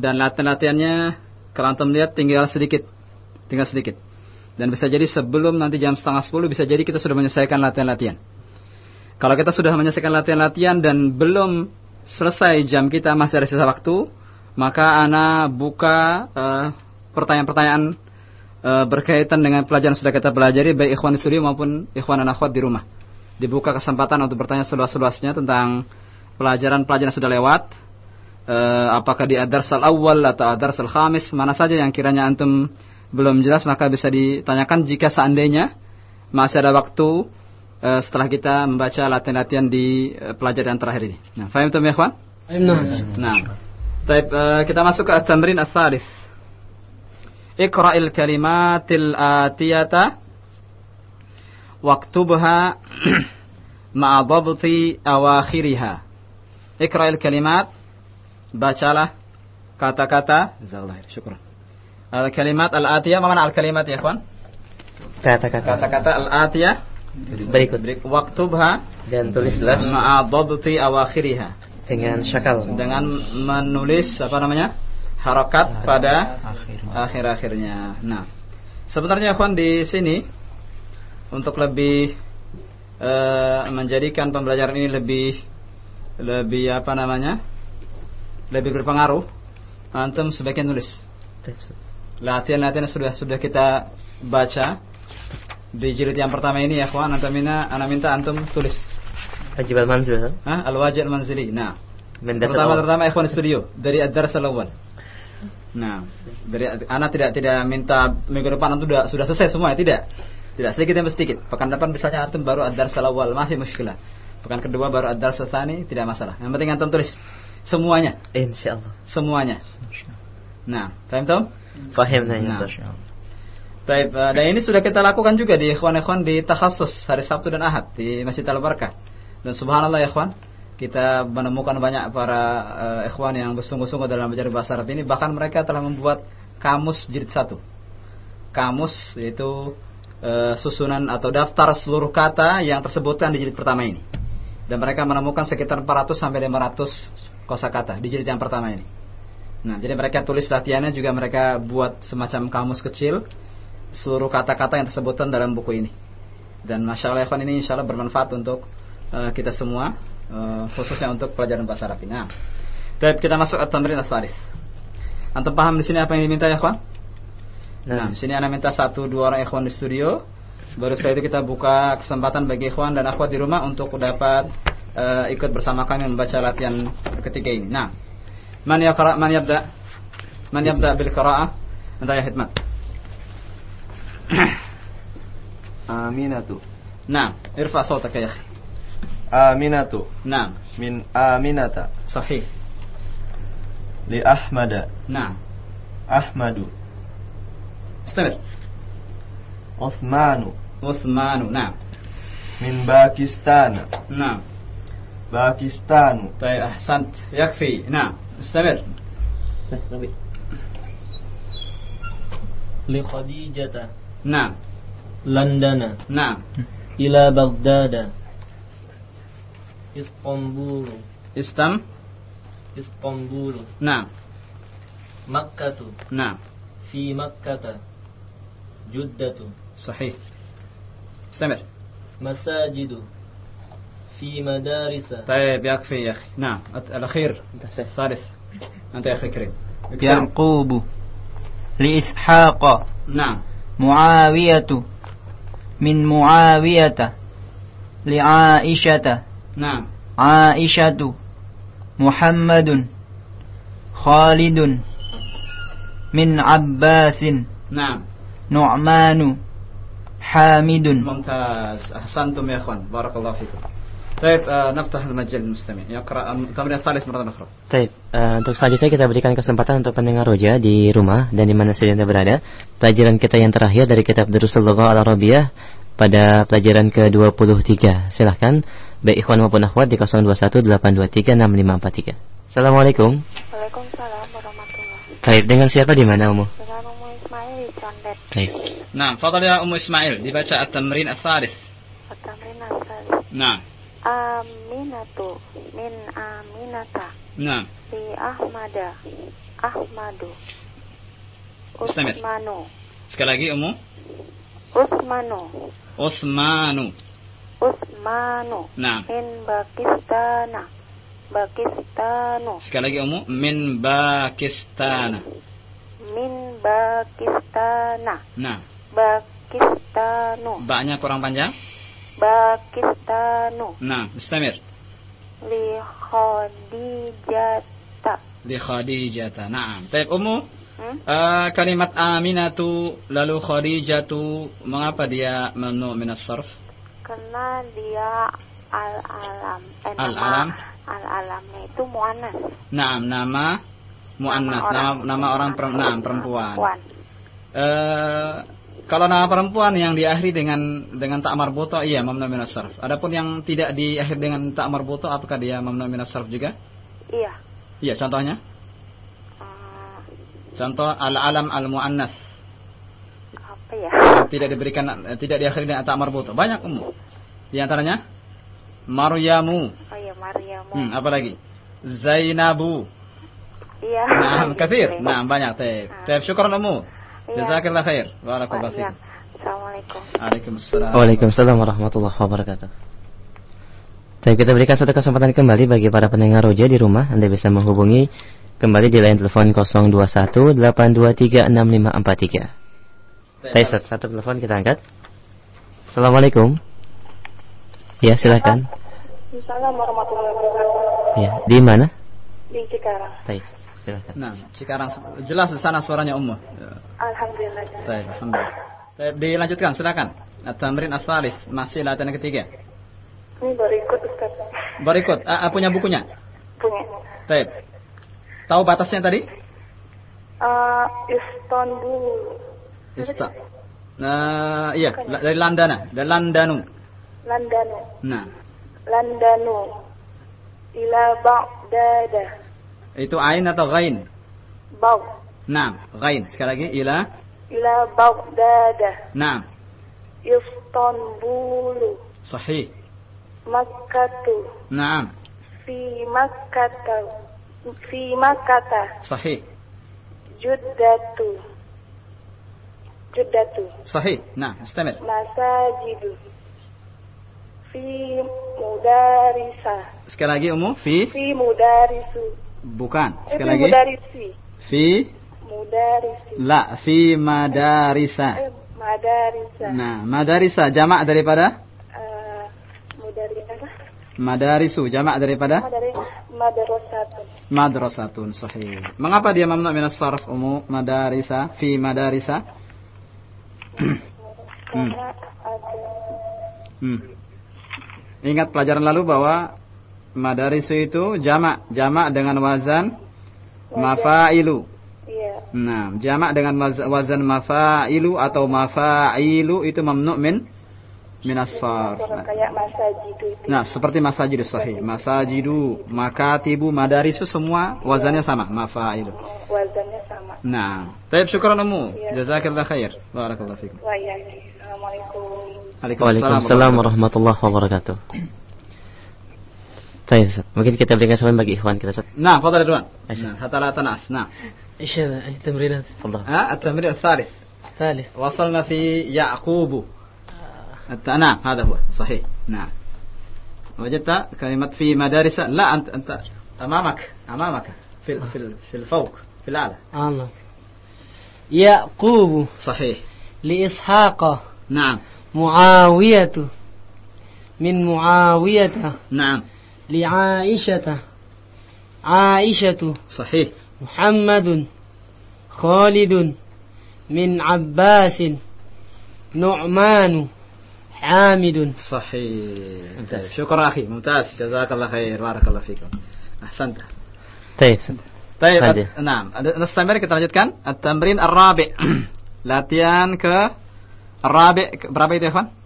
dan latihan-latihannya kalau antum lihat tinggal sedikit. Tinggal sedikit. Dan bisa jadi sebelum nanti jam setengah sepuluh bisa jadi kita sudah menyelesaikan latihan-latihan. Kalau kita sudah menyelesaikan latihan-latihan dan belum selesai jam kita masih ada sisa waktu maka ana buka uh, pertanyaan-pertanyaan uh, berkaitan dengan pelajaran sudah kita pelajari baik ikhwan di studio maupun ikhwan dan akhwat di rumah. Dibuka kesempatan untuk bertanya seluas-luasnya tentang pelajaran-pelajaran sudah lewat uh, apakah di adarsal awal atau adarsal khamis mana saja yang kiranya antum belum jelas maka bisa ditanyakan jika seandainya masih ada waktu uh, setelah kita membaca latihan-latihan di uh, pelajaran terakhir ini. Nah, faham tuh ya, ikhwan? Nah. Baik, uh, kita masuk ke at-tamrin ats-tsalits. Iqra'il kalimatil atiyata waktubha *clears throat* ma'a dhabti awakhiriha. Iqra'il kalimat bacalah kata-kata jazakallahu syukran al-kalimat al-atiyah mana al-kalimat ya ikhwan? Kata-kata. Kata-kata al-atiyah. Berikut. Waktubha. Dan tulislah. Ma'a dhabti awakhiriha. Dengan syakal. Dengan menulis apa namanya harakat pada akhir-akhirnya. Nah sebenarnya ikhwan di sini untuk lebih uh, menjadikan pembelajaran ini lebih lebih apa namanya lebih berpengaruh, antum sebaiknya nulis. Latihan-latihan sudah sudah kita baca di jilid yang pertama ini ya kawan antum minta ana minta antum tulis. Wajib al-manzil. Hah? Al-wajib al-manzili. Nah. Mendas Pertama al-awal. pertama ikhwan studio dari ad-dars al-awwal. Nah, dari ana tidak tidak minta minggu depan antum sudah sudah selesai semua ya, tidak. Tidak sedikit demi sedikit. Pekan depan misalnya antum baru ad-dars al-awwal, masih muskilah. Pekan kedua baru ad-dars al-tsani, tidak masalah. Yang penting antum tulis semuanya. Insyaallah. Semuanya. Nah, paham? Fahim saya Nah. Ustaz. Baik, eh, dan ini sudah kita lakukan juga di ikhwan-ikhwan di takhasus hari Sabtu dan Ahad di Masjid Al-Barakah. Dan subhanallah ya ikhwan, kita menemukan banyak para eh, ikhwan yang bersungguh-sungguh dalam belajar bahasa Arab ini, bahkan mereka telah membuat kamus jilid satu. Kamus yaitu eh, susunan atau daftar seluruh kata yang tersebutkan di jilid pertama ini. Dan mereka menemukan sekitar 400 sampai 500 kosakata di jilid yang pertama ini. Nah, jadi mereka tulis latihannya juga mereka buat semacam kamus kecil seluruh kata-kata yang tersebutkan dalam buku ini. Dan masya Allah ikhwan ini insya Allah bermanfaat untuk eh, kita semua, eh, khususnya untuk pelajaran bahasa Arab ini. Nah, baik, kita masuk ke tamrin as-salis. Antum paham di sini apa yang diminta ya ikhwan? Nah, di sini ana minta satu dua orang ikhwan di studio. Baru setelah itu kita buka kesempatan bagi ikhwan dan akhwat di rumah untuk dapat eh, ikut bersama kami membaca latihan ketiga ini. Nah, man yaqra man yabda? Man yabda bil qira'ah? Anta ya Hikmat. *coughs* Aminatu. نعم ارفع صوتك يا أخي Aminatu. نعم Min Aminata. صحيح Li Ahmada. نعم Ahmadu. استمر Uthmanu. عثمان نعم Min Pakistan. نعم Pakistanu. طيب أحسنت يكفي نعم استمر لخديجة نعم لندن نعم إلى بغداد اسطنبول استم اسطنبول نعم مكة نعم في مكة جدة صحيح. استمر. مساجد في مدارس. طيب يكفي يا أخي. نعم. الأخير. الثالث. أنت يا أخي كريم. يعقوب لإسحاق. نعم. معاوية من معاوية لعائشة. نعم. عائشة محمد خالد من عباس. نعم. نعمان حامد ممتاز أحسنتم يا أخوان بارك الله فيكم طيب آه نفتح المجال للمستمع يقرأ التمرين الثالث مرة أخرى Baik, eh, untuk selanjutnya kita berikan kesempatan untuk pendengar roja di rumah dan di mana saja Anda berada. Pelajaran kita yang terakhir dari kitab Durusul Lugha al Arabiyah pada pelajaran ke-23. Silahkan baik ikhwan maupun akhwat di 0218236543. Assalamualaikum. Waalaikumsalam warahmatullahi Baik, dengan siapa di mana, Umu? Dengan Umu Ismail Condet. Baik. Nah, fadhal ya Ummu Ismail dibaca at-tamrin ats-tsalits. At-tamrin ats-tsalits. Nah. Aminatu min aminata. Nah. Si Ahmada. Ahmadu. Ustamir. Usmanu. Sekali lagi Ummu. Usmanu. Usmanu. Usmanu. Nah. Min Pakistan. Pakistanu. Sekali lagi Ummu min Pakistana min Pakistana nah. Pakistanu baknya kurang panjang? Pakistanu nah istamir li Khadijata. Li Khadijata na'am. Baik Ummu. Hmm? eh, kalimat Aminatu lalu Khadijatu mengapa dia mamnu min as-sarf karena dia al-alam. Eh, Al-alam. al-alamnya itu muannas. Naam, nama muannas, nama, nama orang perem- naam, perempuan. Eh, kalau nama perempuan yang diakhiri dengan dengan tak marbuto, iya mamnu min as-sarf. Adapun yang tidak diakhiri dengan tak marbuto, apakah dia mamnu min as-sarf juga? iya Iya, contohnya? Contoh al-alam al-muannas. apa ya Tidak diberikan eh, tidak diakhiri dengan tak marbuto. Banyak umum. Di antaranya Maryamu. oh iya Maryamu Hmm, apa lagi? Zainabu. Iya Nah, kathir. Gitu. Nah, banyak. Taib. Taib, syukran ummu. Iya. Jazakallah khair. Barakallahu Iya. fiik. Assalamualaikum Waalaikumsalam. Waalaikumsalam warahmatullahi wabarakatuh. Baik, kita berikan satu kesempatan kembali bagi para pendengar roja di rumah. Anda bisa menghubungi Kembali di line telepon 021 823 6543. Baik, satu, satu telepon kita angkat. Assalamualaikum. Ya, silakan. Assalamualaikum warahmatullahi wabarakatuh. Ya, di mana? Di Cikarang. Baik, silakan. Nah, sekarang jelas di sana suaranya Ummu. Alhamdulillah. Baik, alhamdulillah. Baik, dilanjutkan silakan. At-tamrin as-salis, masih latihan ketiga. Ini berikut Ustaz. Berikut, ah, ah, punya bukunya? Punya. Baik. Tahu batasnya tadi? Uh, Istanbul. Ista. Nah, iya, la- dari Landana, dari Landanu. Landanu. Nah, Landanu. Ila Baghdad. Itu ain atau ghain? Bau. Nah, ghain. Sekali lagi, ila. Ila Baghdad. Nah, Istanbul. sahih. Makkatu. Nah, Fi Makkata. Fi Makkata. sahih. Juddatu. Juddatu. Sahih. Nah, istamir. Masajidu. Fi mudarisa. Sekali lagi, Ummu, fi. Fi mudarisu. Bukan. Sekali lagi. mudarisi. Fi. Mudarisi. La, fi madarisa. Eh, madarisa. Nah, madarisa jamak daripada Eh, mudarisa. madarisu jamak daripada Madari madrasatun. madrasatun sahih. Mengapa dia mamnu min as-sarf umu madarisa fi madarisa? hmm. Ada Hmm. Ingat pelajaran lalu bahwa madarisu itu jamak, jamak dengan wazan mafailu. iya Nah, jamak dengan waz- wazan mafailu atau mafailu itu mamnu min min as-sarf. orang kayak masajidu itu. Nah, seperti masajidu sahih. Masajidu, makatibu, madarisu semua wazannya sama, mafailu. Wazannya sama. Nah, baik syukran ummu. Iya. Jazakallah khair. Barakallahu fikum. Wah, iya. Assalamualaikum. Waalaikumsalam warahmatullahi wabarakatuh. Baik. Mungkin kita berikan salam bagi ikhwan kita, Ustaz. Nah, fadal Ridwan. Nah, hatta la tanas. Nah. إيش هذا أي تمرينات تفضل ها التمرين الثالث ثالث وصلنا في يعقوب الت... نعم هذا هو صحيح نعم وجدت كلمة في مدارس لا أنت أنت أمامك أمامك في في في الفوق في الأعلى الله يعقوب صحيح لإسحاق نعم معاوية من معاوية نعم لعائشة. عائشة. صحيح. محمد. خالد. من عباس. نعمان. حامد. صحيح. طيب. شكرا أخي. ممتاز. جزاك الله خير. بارك الله فيكم. أحسنت. طيب. أت- نعم. نستمر kita lanjutkan التمرين الرابع. *clears throat* latihan ke الرابع. berapa itu ya Ikhwan?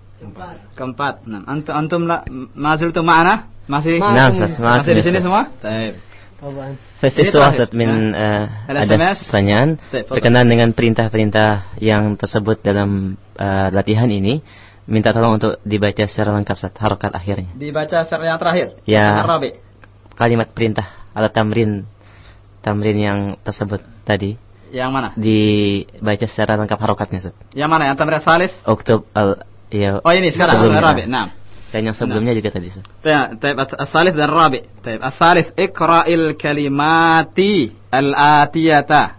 Keempat. enam. antum antum la, masih itu mana? Masih? enam Ustaz, masih di sini semua? saya Siswa Ustaz min eh, ada pertanyaan berkenaan dengan perintah-perintah yang tersebut dalam eh, latihan ini minta tolong untuk dibaca secara lengkap sat harokat akhirnya. Dibaca secara yang terakhir. Ya. Kalimat perintah atau tamrin tamrin yang tersebut tadi. Yang mana? Dibaca secara lengkap harokatnya Ustaz. Yang mana? Yang tamrin salis? Uktub Iya. Oh ini sekarang sebelumnya. Rabi. Nah. Dan yang nah. sebelumnya nah. juga tadi. Ya, taib asalis dan rabi. Taib asalis ikra'il kalimati al-atiyata.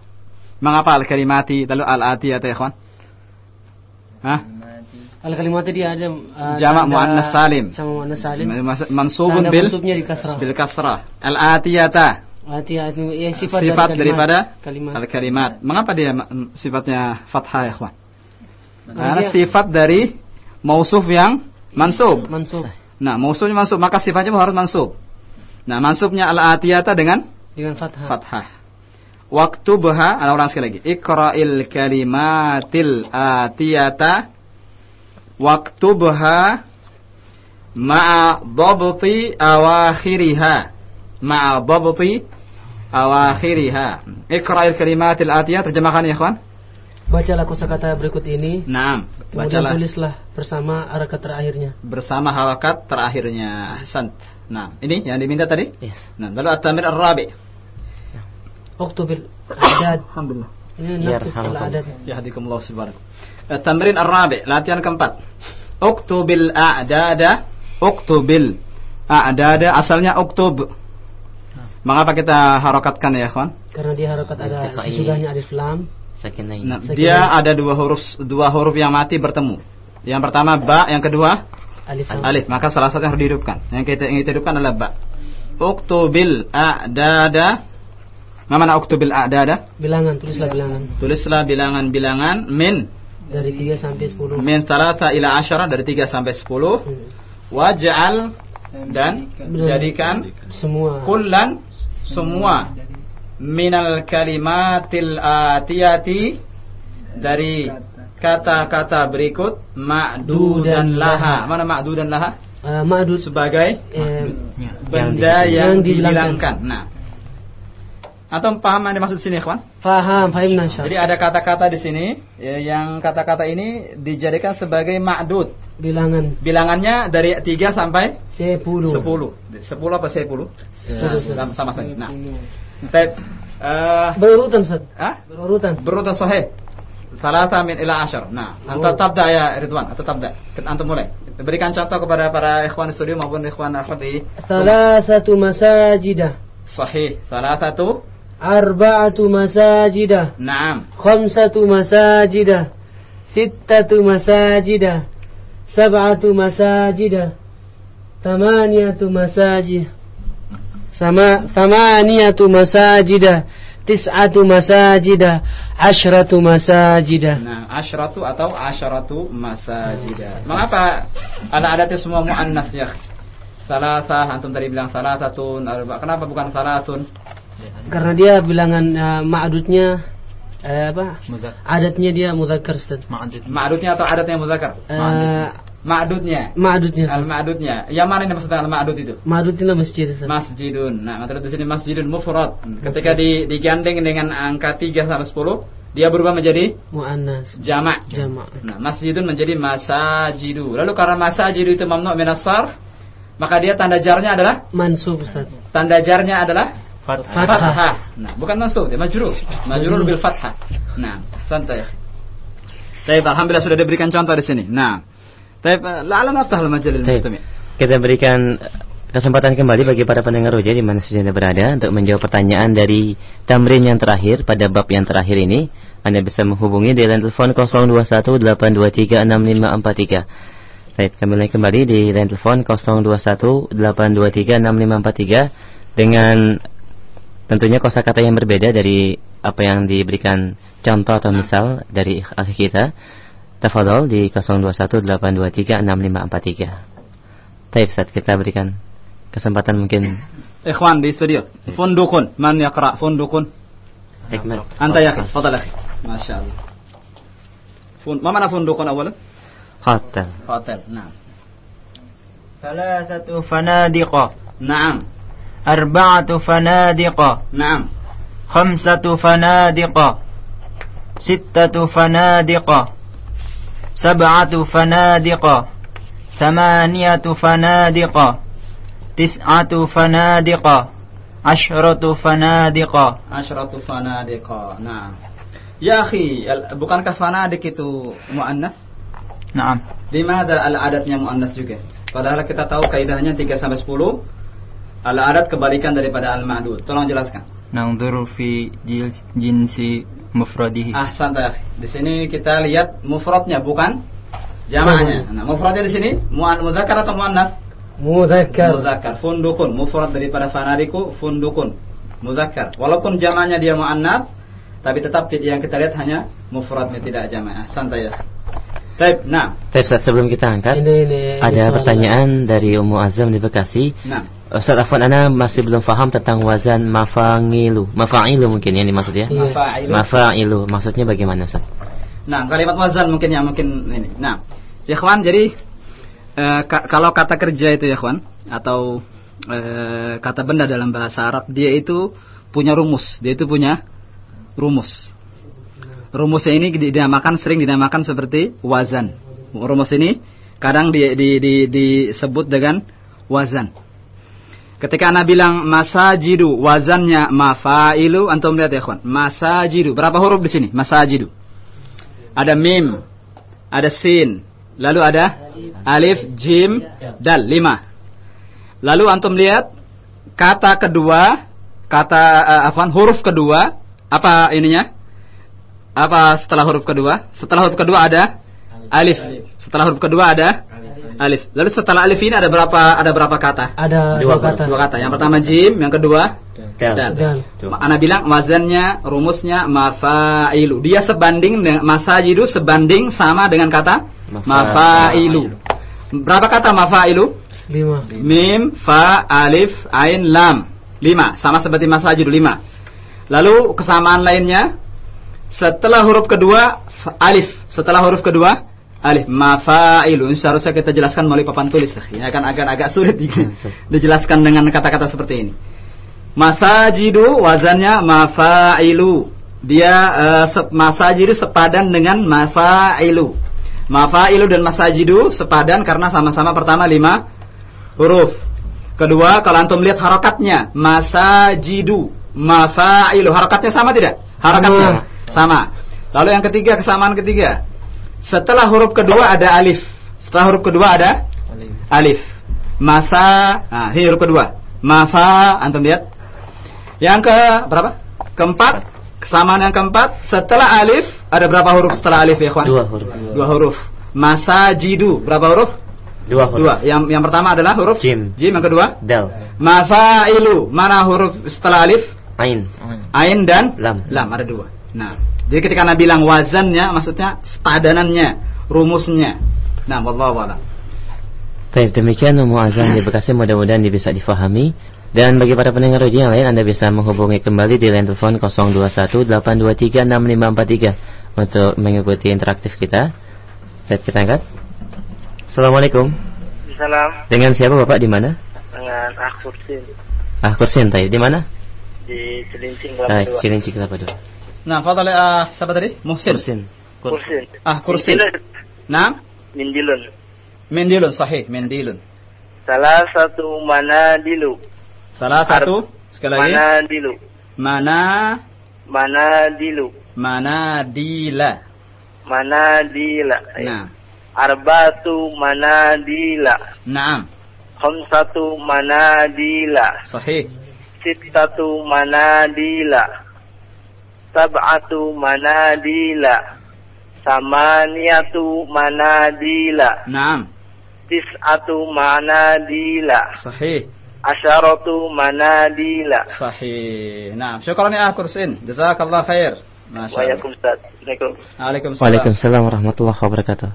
Mengapa al-kalimati lalu al-atiyata ya, kawan? Hah? Al-kalimati dia ada uh, jamak muannas salim. Jamak muannas salim. Mansubun bil mansubnya di kasrah. Bil kasrah. Al-atiyata. Atiyata ya sifat, sifat dari kalimat. daripada kalimat. al-kalimat. Mengapa dia sifatnya fathah ya, kawan? Nah, Karena sifat dari mausuf yang mansub Mansub nah mausufnya mansub maka sifatnya harus mansub nah mansubnya al-atiyata dengan dengan fathah. fathah Waktubha, ada orang sekali lagi. Iqra'il kalimatil atiyata waktubha ma'a dhabti awakhiriha. Ma'a dhabti awakhiriha. Iqra'il kalimatil atiyah terjemahkan ya ikhwan. Bacalah kosakata berikut ini. Naam, Kemudian bacalah tulislah bersama harakat terakhirnya. bersama halakat terakhirnya. Ahsant. Nah, ini yang diminta tadi. Yes. Nah, lalu at-tamir ar-rabi. Oktobil *coughs* adad. Alhamdulillah. Ini Ya. Yahdikumullah subhanahu. Tamrin ar-rabi, latihan keempat. Uktubil a'dada, uktubil a'dada asalnya uktub. Mengapa kita harokatkan ya, kawan? Karena dia harokat ada sesudahnya alif lam. Nah, Sakinah. dia ada dua huruf dua huruf yang mati bertemu. Yang pertama ba, yang kedua Alif lam. alif. Maka salah satu yang harus dihidupkan. Yang kita ingin hidupkan adalah ba. Uktubil a'dada. Ma mana uktubil a'dada? Bilangan, tulislah bilangan. Tulislah bilangan-bilangan min Dari 3 sampai 10. min talata ila asyara dari 3 sampai 10. Waj'al dan jadikan Semua. kullan semua minal kalimatil atiyati dari kata-kata berikut ma'dudan laha. Mana ma'dudan laha? Eh, ma'dud Sebagai eh, benda yang, Yang dibilangkan. dibilangkan. Nah. Atau paham yang dimaksud sini, kawan? faham, fahimna insyaallah. Jadi ada kata-kata di sini ya, yang kata-kata ini dijadikan sebagai ma'dud. Bilangan Bilangannya dari 3 sampai 10. 10. 10 apa 10? Sepuluh, sama, sama saja. Nah. Baik. Eh, Berurutan, Ustaz. ah? Berurutan. Berurutan sahih. Salasa min ila asyar. Nah, anta tabda ya Ridwan, atau tabda. Antum mulai. Berikan contoh kepada para ikhwan di studio maupun ikhwan akhwat di Salasatu masajidah. sahih. Salasatu Arba'atu masajidah. Naam. Khamsatu masajidah. Sittatu masajidah. Sab'atu masajidah. Tamaniyatu masajid. Sama tamaniyatu masajidah. Tis'atu masajidah. Ashratu masajidah. Nah, asyratu atau asyaratu masajidah. Mengapa ada adatnya semua muannas ya? Salasa, antum tadi bilang salasatun, arba. Kenapa bukan salasun? Karena dia bilangan uh, ma'dudnya eh, apa? Adatnya dia mudzakkar Ustaz. Ma'dudnya atau adatnya muzakkar? Eh, Ma'dudnya. Ma'dudnya. Ustaz. Al-ma'dudnya. Yang mana yang maksudnya al-ma'dud itu? Ma'dudnya masjid Ustaz. Masjidun. Nah, maksudnya di sini masjidun mufrad. Ketika di, digandeng dengan angka 3 sampai 10, dia berubah menjadi Muannas. jamak. Jamak. Nah, masjidun menjadi masajidu. Lalu karena masajidu itu mamnu minas sarf, maka dia tanda jarnya adalah Mansub Ustaz. tanda jarnya adalah Fathah. fathah. Nah, bukan mansub, dia majrur. Majrur bil fathah. Nah, santai. Baik, alhamdulillah sudah diberikan contoh di sini. Nah, Baik, la'ala naftah al-majalil Baik. mustami'. Kita berikan kesempatan kembali bagi para pendengar roja di mana saja Anda berada untuk menjawab pertanyaan dari tamrin yang terakhir pada bab yang terakhir ini. Anda bisa menghubungi di line telepon 0218236543. Baik, kami ulangi kembali di line telepon 0218236543 dengan Tentunya kosakata yang berbeda dari apa yang diberikan contoh atau misal dari akhi kita. Tafadhol di 0218236543. Taib saat kita berikan kesempatan mungkin. Ikhwan di studio. Iya. Fundukun, man yaqra fundukun? Hikmat. Anta ya akhi, fadal akhi. Masyaallah. Fund, ma mana fundukun awalan? Hotel. Hotel, nعم. Salah satu fanadiqa. Naam. أربعة فنادق Naam. خمسة فنادق ستة فنادق سبعة فنادق ثمانية فنادق تسعة فنادق عشرة فنادق Asyratu fanadiqa. Nah. Ya akhi, al- bukankah fanadik itu muannas? نعم Di mana al-adatnya muannas juga? Padahal kita tahu kaidahnya 3 sampai 10. Al-adat kebalikan daripada al mahdud. Tolong jelaskan. Nangduru fi jinsi mufradihi. Ah, santai. Di sini kita lihat mufradnya bukan jamaahnya. Nah, mufradnya di sini mu'an muzakkar atau muannats? Muzakkar. Muzakkar. Fundukun mufrad daripada fanariku fundukun. Muzakkar. Walaupun jamaahnya dia muannats, tapi tetap yang kita lihat hanya mufradnya tidak jamaah. Santai ya. Baik, nah. Taib Ustaz, sebelum kita angkat Ini ini. ini ada soal- pertanyaan dari Ummu Azam di Bekasi. Nah. Ustaz Afwan Ana masih belum paham tentang wazan mafangilu. Mafa'ilu mungkin yang dimaksud ya. Iya. Mafa'ilu. Mafa'ilu. Maksudnya bagaimana Ustaz? Nah, kalimat wazan mungkin yang mungkin ini. Nah, ya kawan, jadi eh, ka- kalau kata kerja itu ya kawan atau eh, kata benda dalam bahasa Arab dia itu punya rumus, dia itu punya rumus. Rumusnya ini dinamakan sering dinamakan seperti wazan. Rumus ini kadang di, di, di, disebut dengan wazan. Ketika Anda bilang masajidu, wazannya mafailu, antum lihat ya kawan. Masajidu, berapa huruf di sini? Masajidu. Ada mim, ada sin, lalu ada alif, jim, dal, lima. Lalu antum lihat kata kedua kata uh, afwan huruf kedua apa ininya? Apa setelah huruf kedua? Setelah huruf kedua ada alif. Setelah huruf kedua ada alif. Lalu setelah alif ini ada berapa ada berapa kata? Ada dua, kata. Dua kata. Yang pertama jim, yang kedua Dal. Ana bilang wazannya, rumusnya mafailu. Dia sebanding dengan masajidu sebanding sama dengan kata mafailu. Berapa kata mafailu? Lima. Mim, fa, alif, ain, lam. Lima. Sama seperti masajidu lima. Lalu kesamaan lainnya setelah huruf kedua alif. Setelah huruf kedua alif mafailu. Ini seharusnya kita jelaskan melalui papan tulis. Ini akan agak agak sulit di- dijelaskan dengan kata-kata seperti ini. Masajidu wazannya mafailu. Dia eh, se- masajidu sepadan dengan mafailu. Mafailu dan masajidu sepadan karena sama-sama pertama lima huruf. Kedua, kalau antum lihat harokatnya, masajidu, mafailu. Harokatnya sama tidak? Harokatnya sama. Lalu yang ketiga, kesamaan ketiga. Setelah huruf kedua ada alif. Setelah huruf kedua ada alif. Masa, nah, ini huruf kedua. Mafa, antum lihat. Yang ke berapa? Keempat. Kesamaan yang keempat. Setelah alif ada berapa huruf setelah alif ya, kawan? Dua huruf. Dua huruf. Masajidu berapa huruf? Dua huruf. Dua. Yang yang pertama adalah huruf Jim. Jim. Yang kedua Dal. mafailu. Mana huruf setelah alif? Ain. Ain dan Lam. lam ada dua. Nah, jadi ketika Anda bilang wazannya maksudnya sepadanannya, rumusnya. Nah, wallahu a'lam. Baik, demikian Umu Azam di Bekasi mudah-mudahan bisa difahami. Dan bagi para pendengar uji yang lain Anda bisa menghubungi kembali di line telepon 0218236543 untuk mengikuti interaktif kita. Baik, kita angkat. Assalamualaikum. Salam Dengan siapa Bapak di mana? dengan Akhursin Ah, Kursin tadi. Di mana? di Cilincing Ah, 82. Cilincing Kelapa Dua. Nah, fadal ah, siapa tadi? Muhsin. Kursin. Kursin. Ah, Kursin. Mindilun. Nah, Mindilun. mendilun sahih, mendilun. Salah satu mana dilu. Salah satu sekali lagi. Mana dilu. Mana Mana dilu. mana dila. Mana dila. Nah, Arbatu mana dila. Naam. Khamsatu mana dila. Sahih. Sittatu mana dila. Sab'atu mana dila. Samaniyatu mana dila. Naam. Tis'atu mana dila. Sahih. Asyaratu mana dila. Sahih. Nah, syukran ya Kursin. Jazakallah khair. Masya Allah. Waalaikumsalam. Assalamualaikum. Waalaikumsalam. Waalaikumsalam warahmatullahi wabarakatuh.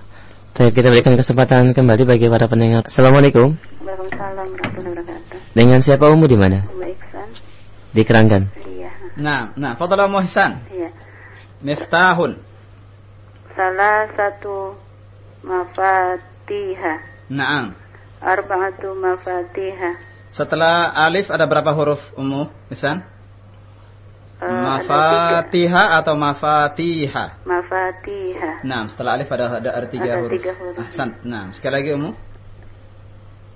Baik, kita berikan kesempatan kembali bagi para pendengar. Assalamualaikum. Waalaikumsalam warahmatullahi wabarakatuh. Dengan siapa Umu di mana? Umu Iksan. Di Keranggan. Nah, nah, fadala Muhsan. Iya. Miftahun. Salah satu mafatiha. Naam. Arba'atu mafatiha. Setelah alif ada berapa huruf Ummu Ihsan? Eh, ada Mafatiha atau mafatiha? Mafatiha. Nah, setelah alif ada ada, ada tiga Ada huruf. tiga huruf. Ahsan. Nah, sekali lagi Ummu.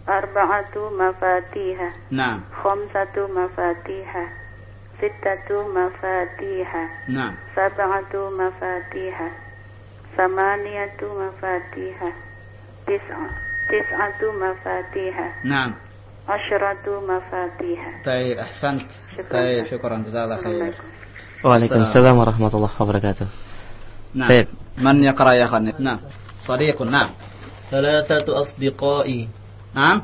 Arba'atu mafatiha. Nah, Khamsatu mafatiha. ستة مفاتيح. نعم. سبعة مفاتيح. ثمانية مفاتيح. تسعة. تسعة مفاتيح. نعم. عشرة مفاتيح. طيب أحسنت. شكرا. طيب شكرا. جزاك الله خير. وعليكم السلام. ورحمة الله وبركاته. نعم. طيب. من يقرأ يا خالد نعم. صديق. نعم. ثلاثة أصدقائي. نعم.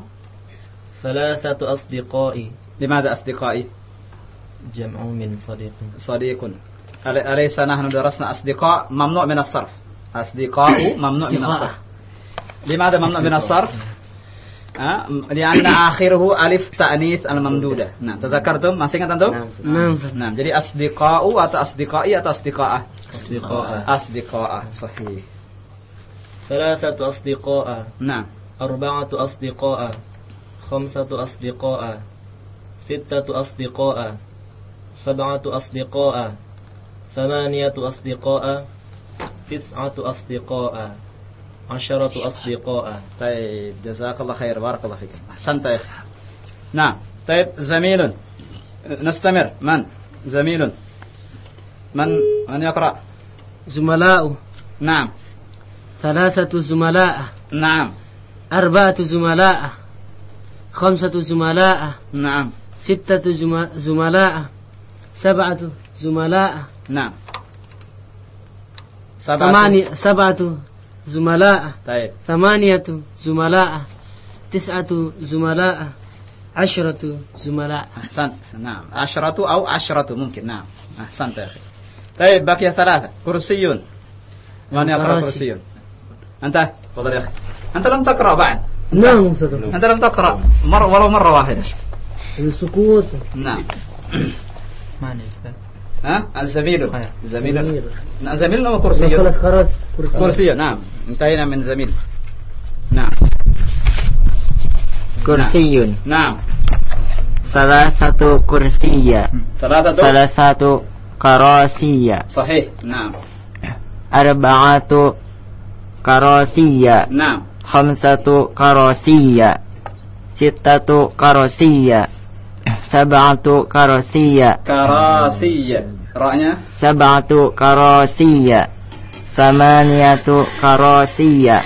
ثلاثة أصدقائي. لماذا أصدقائي؟ جمع من صديق صديق أل- أليس نحن درسنا أصدقاء ممنوع من الصرف أصدقاء ممنوع من أصدقاء. الصرف لماذا ممنوع من الصرف ها؟ لأن آخره ألف تأنيث الممدودة نعم تذكرتم masih ingat antum نعم Nah, jadi asdiqa'u atau asdiqai atau asdiqa'ah? أصدقاء Asdiqa'ah, sahih. ثلاثة أصدقاء Nah, أربعة أصدقاء خمسة أصدقاء ستة أصدقاء سبعة أصدقاء ثمانية أصدقاء تسعة أصدقاء عشرة أصدقاء. طيب جزاك الله خير بارك الله فيك. أحسنت يا أخي نعم. طيب زميل. نستمر. من؟ زميل. من؟ من يقرأ؟ زملاء. نعم. ثلاثة زملاء. نعم. أربعة زملاء. خمسة زملاء. نعم. ستة زم- زملاء. سبعة زملاء نعم سبعة ثمانية سبعة زملاء طيب ثمانية زملاء تسعة زملاء عشرة زملاء أحسنت نعم عشرة أو عشرة ممكن نعم أحسنت يا أخي طيب بقي ثلاثة كرسي من يقرأ كراسي. كرسي أنت تفضل يا أخي أنت لم تقرأ بعد نعم أستاذ أنت لم تقرأ مرة ولو مرة واحدة السكوت نعم الرحمن ya, Ustaz? Hah? Az-zamilu. Zamilu. Nah, zamilu nama كرسي ya? Kelas ya? nah. Intaina min Salah satu kursiya. Hmm. Salah satu. Salah satu. Sahih. Nah. Arba'atu karasiya. Nah. Khamsatu karasiya. Sittatu karasiya sab'atu karasiya karasiya raknya sab'atu karasiya thamaniyatu karasiya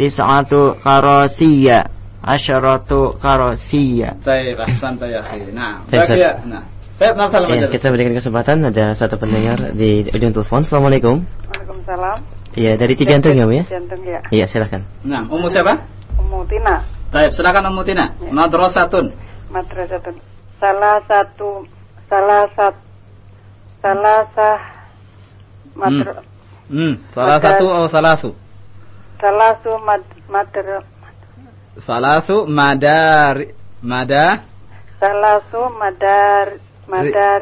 tis'atu karasiya asyaratu karasiya Baik, ahsanta ya akhi. Nah, baik ya. Nah. Baik, ya, kita berikan kesempatan ada satu pendengar di ujung telepon. Assalamualaikum. Waalaikumsalam. Iya, dari Cijantung ya, Bu ya? Cijantung ya. Iya, silakan. Nah, umum siapa? Umur Tina. Baik, silakan umur Tina. Ya. Madrasatun. Madrasatun. Salah satu salah satu salah sah madra, hmm. Salah satu atau salasu salah su mad, madra, salasu madari mada? Salah su madar madar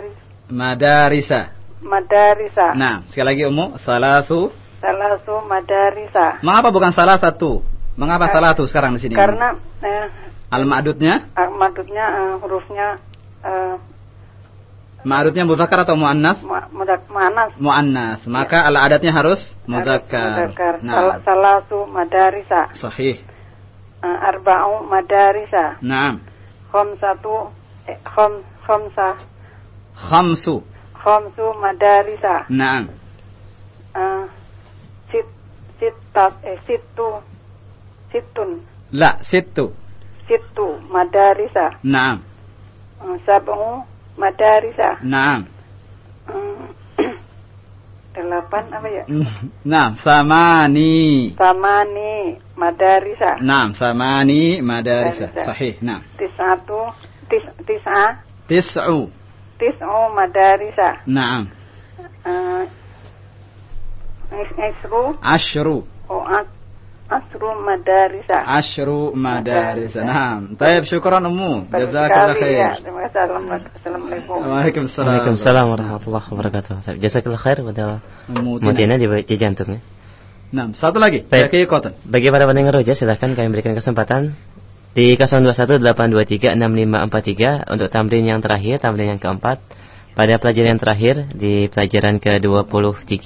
madarisa. madarisa. nah sekali lagi Ummu. Salasu Salah su madarisa. mengapa bukan salah satu? Mengapa salatu sekarang di sini Karena eh, al ma'dudnya ah, madudnya eh, hurufnya eh, ma'dudnya muzakkar atau muannas manas. muannas maka al adatnya harus muzakkar Mudakar. nah su madarisa. sahih Eh, arba'u madarisa. Naam. Khamsatu eh, kham khamsa khamsu khamsu madarisa. Naam. Eh, sit sitat eh situ situn La sittu situ madarisa. Naam. Eh, sab'u madarisa. Naam. Eh, *clears throat* delapan apa ya? Naam samani Samani madarisa. Naam samani madarisa Madarisa. sahih Naam Tisatu tis tis'a tis'u tis'u madarisa. Naam is- isru ashru oh asru madarisa. ashru madarisa Naam Taib syukran ummu jazakallah ya. khair Terima kasih. Assalamualaikum. Assalamualaikum. Waalaikumsalam Waalaikumsalam warahmatullahi wabarakatuh. Jazakallah khair pada Ummu Mutina di Cijantung ya. Naam satu lagi Baik. Bagi para pendengar roja silahkan kami berikan kesempatan di 0218236543 untuk tamrin yang terakhir, tamrin yang keempat pada pelajaran yang terakhir di pelajaran ke-23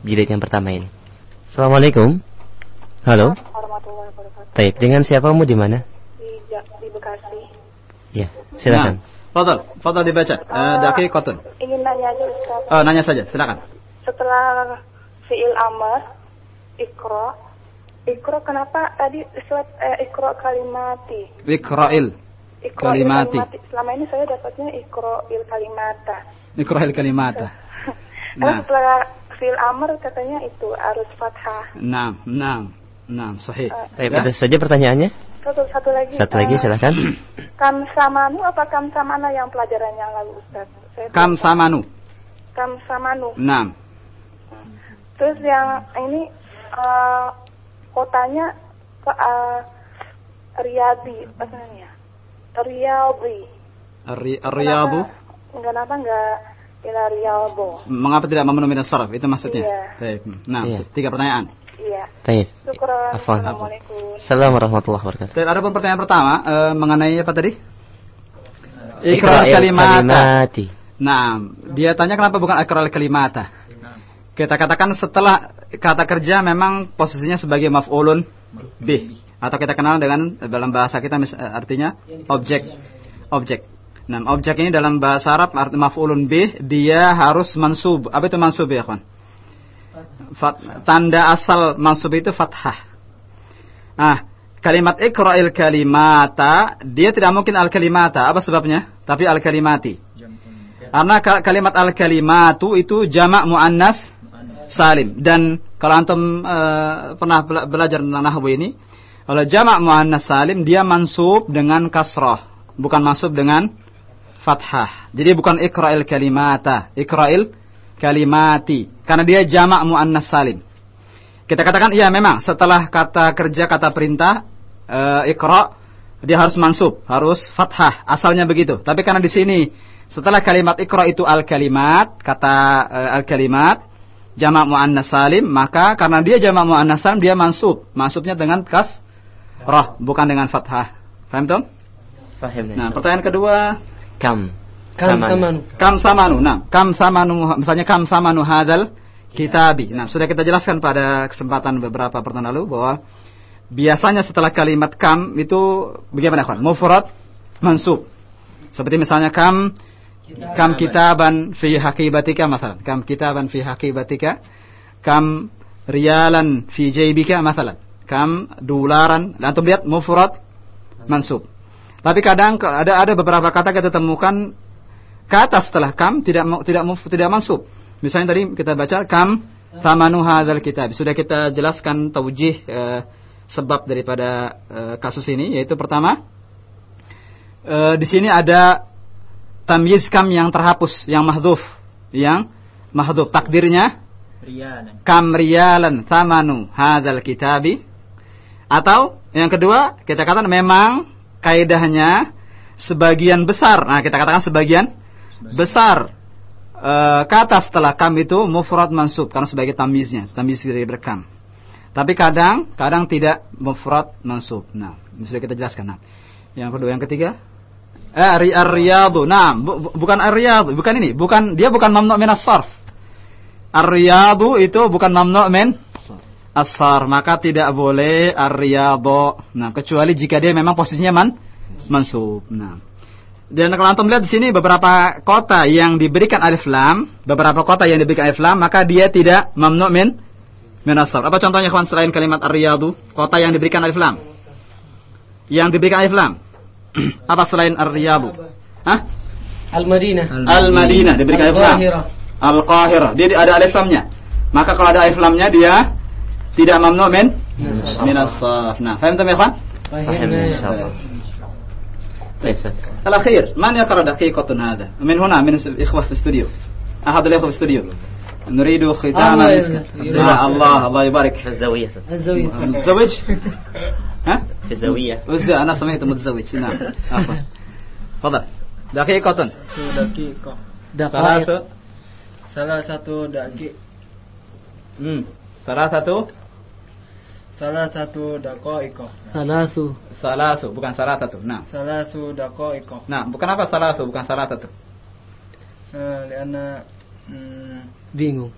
jilid yang pertama ini. Assalamualaikum. Halo. Taib, dengan siapamu di mana? Di, Bekasi. Ya, silakan. Fadal Fadal dibaca Eh, Zaki Cotton Ingin nanya aja Ustaz. Oh nanya saja silakan Setelah fiil amar, ikro, ikro kenapa tadi surat eh, ikro kalimati? Ikra'il Ikro Kalimati. Selama ini saya dapatnya ikro il kalimata. Ikra'il kalimata Nah *laughs* setelah fiil amar katanya itu harus fathah. Naam Naam Naam sahih Taib, ada saja pertanyaannya? Satu satu lagi. Satu lagi eh, silakan. Kam samanu apa kam samana yang pelajaran yang lalu Ustaz? Saya Kam samanu Kam samanu. Naam Terus yang ini eh, kotanya ke eh, Riyadi, apa namanya? Riyadi. Ar-riyadu Enggak kenapa enggak ila Riyadu. Mengapa tidak memenuhi saraf? Itu maksudnya. Iya. Baik. Nah, Iya. tiga pertanyaan. Iya. Taib. Assalamualaikum. Assalamualaikum warahmatullahi wabarakatuh. Baik, ada pun pertanyaan pertama eh, mengenai apa tadi? Ikrar kalimata. kalimati. Nah, dia tanya kenapa bukan ikrar kalimata? Kita katakan setelah kata kerja memang posisinya sebagai maf'ulun bih atau kita kenal dengan dalam bahasa kita mis- eh, artinya objek. Objek. Nah, objek ini dalam bahasa Arab arti maf'ulun bih dia harus mansub. Apa itu mansub ya, kawan? Fat- tanda asal mansub itu fathah. Ah, kalimat ikra'il kalimata dia tidak mungkin al kalimata. Apa sebabnya? Tapi al kalimati. Karena ka- kalimat al kalimatu itu jamak muannas salim dan kalau antum eh, pernah bela- belajar tentang nahwu ini, kalau jamak muannas salim dia mansub dengan kasrah, bukan mansub dengan fathah. Jadi bukan ikra'il kalimata, ikra'il kalimati karena dia jamak muannas salim. Kita katakan iya memang setelah kata kerja kata perintah eh, ikra dia harus mansub, harus fathah, asalnya begitu. Tapi karena di sini setelah kalimat ikra itu al kalimat, kata eh, al kalimat jamak muannas salim, maka karena dia jamak muannas salim dia mansub. Mansubnya dengan kas roh, bukan dengan fathah. Paham tuh? Fahim. Nah, pertanyaan kedua, Kam. Kam Saman. samanu. kam samanu. Nah, kam samanu misalnya kam samanu hadal kitabi. Nah, sudah kita jelaskan pada kesempatan beberapa pertemuan lalu bahwa biasanya setelah kalimat kam itu bagaimana kawan? Mufrad mansub. Seperti misalnya kam kam kitaban fi haqibatika masalan. Kam kitaban fi haqibatika. Kam riyalan fi jaybika masalan. Kam dolaran. Antum lihat mufrad mansub. Tapi kadang ada ada beberapa kata kita temukan kata setelah kam tidak tidak tidak mansub. Misalnya tadi kita baca kam thamanu hadzal kitab. Sudah kita jelaskan taujih eh, sebab daripada eh, kasus ini yaitu pertama eh, di sini ada tamyiz kam yang terhapus, yang mahdhuf, yang mahdhuf takdirnya Riyanan. kam riyalan thamanu hadzal kitabi atau yang kedua kita katakan memang kaidahnya sebagian besar nah kita katakan sebagian besar eh, kata setelah kam itu mufrad mansub karena sebagai tamyiznya tamyiz dari berkam. Tapi kadang kadang tidak mufrad mansub. Nah sudah kita jelaskan. Nah yang kedua yang ketiga? Eh ar- ar-riyadu. Nah bu- bu- bukan ar-riyadu bukan ini. Bukan dia bukan mamnu minas sarf Ar-riyadu itu bukan mamnu min asar, maka tidak boleh ar-riyadu. Nah, kecuali jika dia memang posisinya man mansub. Nah. Dan kalau antum lihat di sini beberapa kota yang diberikan alif lam, beberapa kota yang diberikan alif lam, maka dia tidak mamnu min min asar. Apa contohnya kawan selain kalimat ar-riyadu? Kota yang diberikan alif lam. Yang diberikan alif lam. *clears throat* Apa selain ar-riyadu? Hah? Al-Madinah. Al-Madinah diberikan alif lam. Al-Qahirah. Dia ada alif lamnya. Maka kalau ada alif lamnya dia tidak mamnu min min as-saf. Nah, faham ya, ikhwan? طيب أستاذ. الأخير من يقرأ دقيقة هذا؟ من هنا من الإخوة في الاستوديو. أحد الإخوة في الاستوديو. نريد ختام الله المسك. آه، الله الله يبارك. في الزاوية. الزوية. متزوج؟ ها؟ في الزاوية أنا سمعت متزوج نعم عفوا تفضل دقيقة. ثلاثة Salah satu daqi مم. ثلاثة salah satu daqaiqah. Salasu. ثلاثة bukan ثلاثة نعم Salasu daqaiqah. Nah, bukan apa ثلاثة bukan ثلاثة لأن bingung.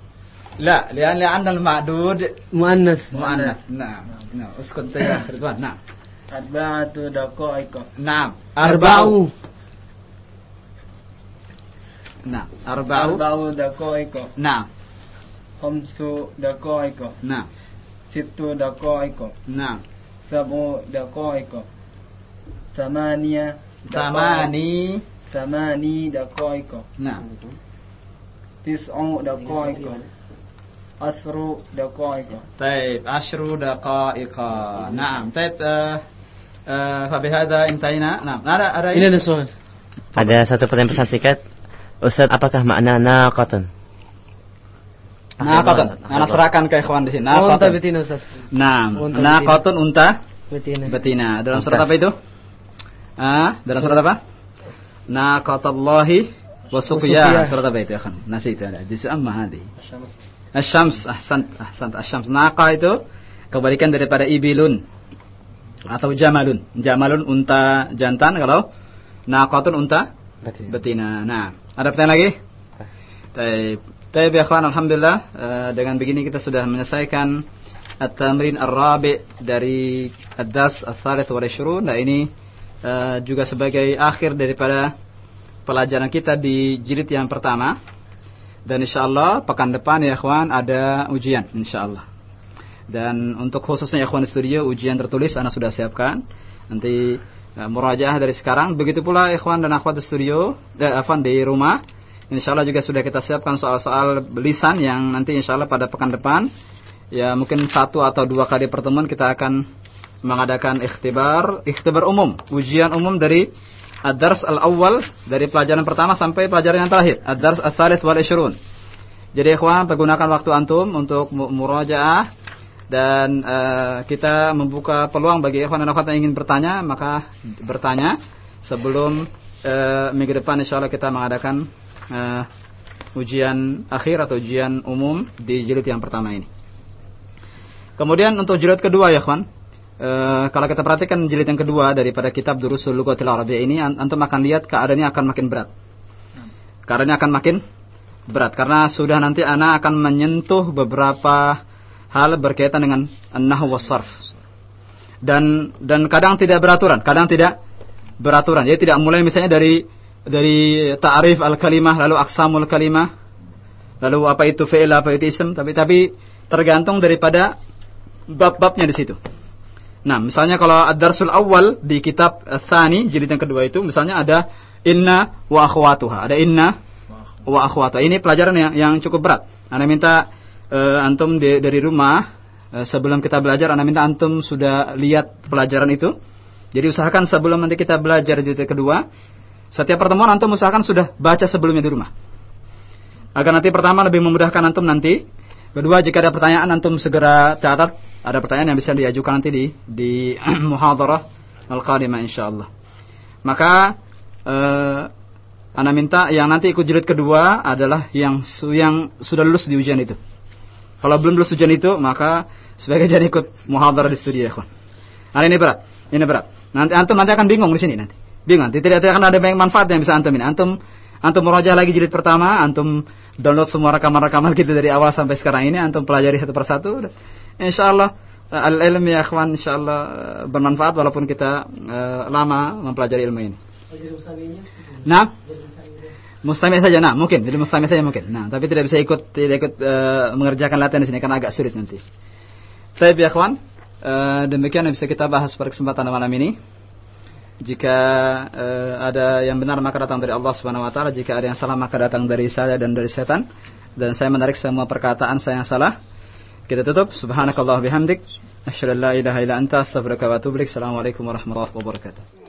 لا لأن لأن المعدود Muannas. مؤنث نعم نعم اسكت يا رضوان نعم Arba'atu daqaiqah. نعم Arba'u. نعم أربع Arba'u daqaiqah. نعم Khamsu daqaiqah. نعم Sittu daqaiqah. نعم Sab'u daqaiqah. Thamaniya. ثماني Thamani daqaiqah. نعم Tis'u daqaiqah. Asru daqaiqah. طيب عشر دقائق نعم طيب آه آه فبهذا انتهينا نعم ada ada Ini ada soal. Ada satu pertanyaan pesan singkat. Ustaz, apakah makna naqatan? Naqatun. Ana serahkan ke ikhwan di sini. Unta Naqatun. betina Ustaz. Naam. Unta Naqatun unta Betina. betina. Dalam surat apa itu? Ah, dalam surat apa? Naqatallahi wa suqya. Surat apa itu ya kan? Nasi itu ada. Juz amma hadi. Asyams ahsan ahsan asyams. Naqa itu kebalikan daripada ibilun atau jamalun. Jamalun unta jantan kalau naqatun unta betina. Nah, ada pertanyaan lagi? Baik. Baik ya kawan, alhamdulillah eh, dengan begini kita sudah menyelesaikan at-tamrin ar-rabi dari ad-das ats-tsalits 20. Nah, ini eh, juga sebagai akhir daripada pelajaran kita di jilid yang pertama. Dan insyaallah pekan depan ya kawan ada ujian insyaallah. Dan untuk khususnya ikhwan di studio ujian tertulis Anda sudah siapkan. Nanti uh, murajaah dari sekarang. Begitu pula ikhwan dan akhwat di studio, eh, ikhwan di rumah. Insya Allah juga sudah kita siapkan soal-soal lisan yang nanti insya Allah pada pekan depan ya mungkin satu atau dua kali pertemuan kita akan mengadakan ikhtibar, ikhtibar umum, ujian umum dari ad-dars al-awwal dari pelajaran pertama sampai pelajaran yang terakhir, ad-dars al-thalith wal ishrun. Jadi ikhwan pergunakan waktu antum untuk mu- murajaah dan eh, kita membuka peluang bagi ikhwan dan akhwat yang ingin bertanya, maka bertanya sebelum eh, minggu depan insyaallah kita mengadakan eh, ujian akhir atau ujian umum di jilid yang pertama ini. Kemudian untuk jilid kedua ya kawan, e, kalau kita perhatikan jilid yang kedua daripada kitab Durusul Lughatil Arabiyyah ini, an- antum akan lihat keadaannya akan makin berat. Keadaannya akan makin berat karena sudah nanti anak akan menyentuh beberapa hal berkaitan dengan nahwu was sarf. Dan dan kadang tidak beraturan, kadang tidak beraturan. Jadi tidak mulai misalnya dari dari ta'rif al-kalimah lalu aksamul kalimah lalu apa itu fi'il apa itu ism tapi tapi tergantung daripada bab-babnya di situ. Nah, misalnya kalau ad-darsul awal di kitab Tsani jilid yang kedua itu misalnya ada inna wa akhwatuha. Ada inna wa akhwatuha. Ini pelajaran yang, yang cukup berat. Anda minta eh, antum di- dari rumah eh, sebelum kita belajar Anda minta antum sudah lihat pelajaran itu. Jadi usahakan sebelum nanti kita belajar jilid kedua, setiap pertemuan antum usahakan sudah baca sebelumnya di rumah. Agar nanti pertama lebih memudahkan antum nanti. Kedua, jika ada pertanyaan antum segera catat. Ada pertanyaan yang bisa diajukan nanti di di *clears throat* muhadarah al-qadimah insyaallah. Maka eh Anda minta yang nanti ikut jilid kedua adalah yang yang sudah lulus di ujian itu. Kalau belum lulus ujian itu, maka sebagai jangan ikut muhadarah di studio ya, kawan. Hari ini berat. Ini berat. Nanti antum nanti akan bingung di sini nanti. Bingung. Tidak, tidak akan ada banyak manfaat yang bisa antum ini. Antum antum merojah lagi jilid pertama, antum download semua rekaman-rekaman kita dari awal sampai sekarang ini, antum pelajari satu persatu. Insya Allah al-ilm ya ikhwan insya Allah eh, bermanfaat walaupun kita eh, lama mempelajari ilmu ini. Nah, mustami saja nah mungkin jadi mustami saja mungkin. Nah, tapi tidak bisa ikut tidak ikut eh, mengerjakan latihan di sini karena agak sulit nanti. Baik ya ikhwan, eh, demikian yang bisa kita bahas pada kesempatan malam ini. Jika eh, ada yang benar maka datang dari Allah Subhanahu wa taala, jika ada yang salah maka datang dari saya dan dari setan. Dan saya menarik semua perkataan saya yang salah. Kita tutup. Subhanakallah bihamdik. Asyhadu an la ilaha illa anta astaghfiruka wa atubu ilaik. Assalamualaikum warahmatullahi wabarakatuh.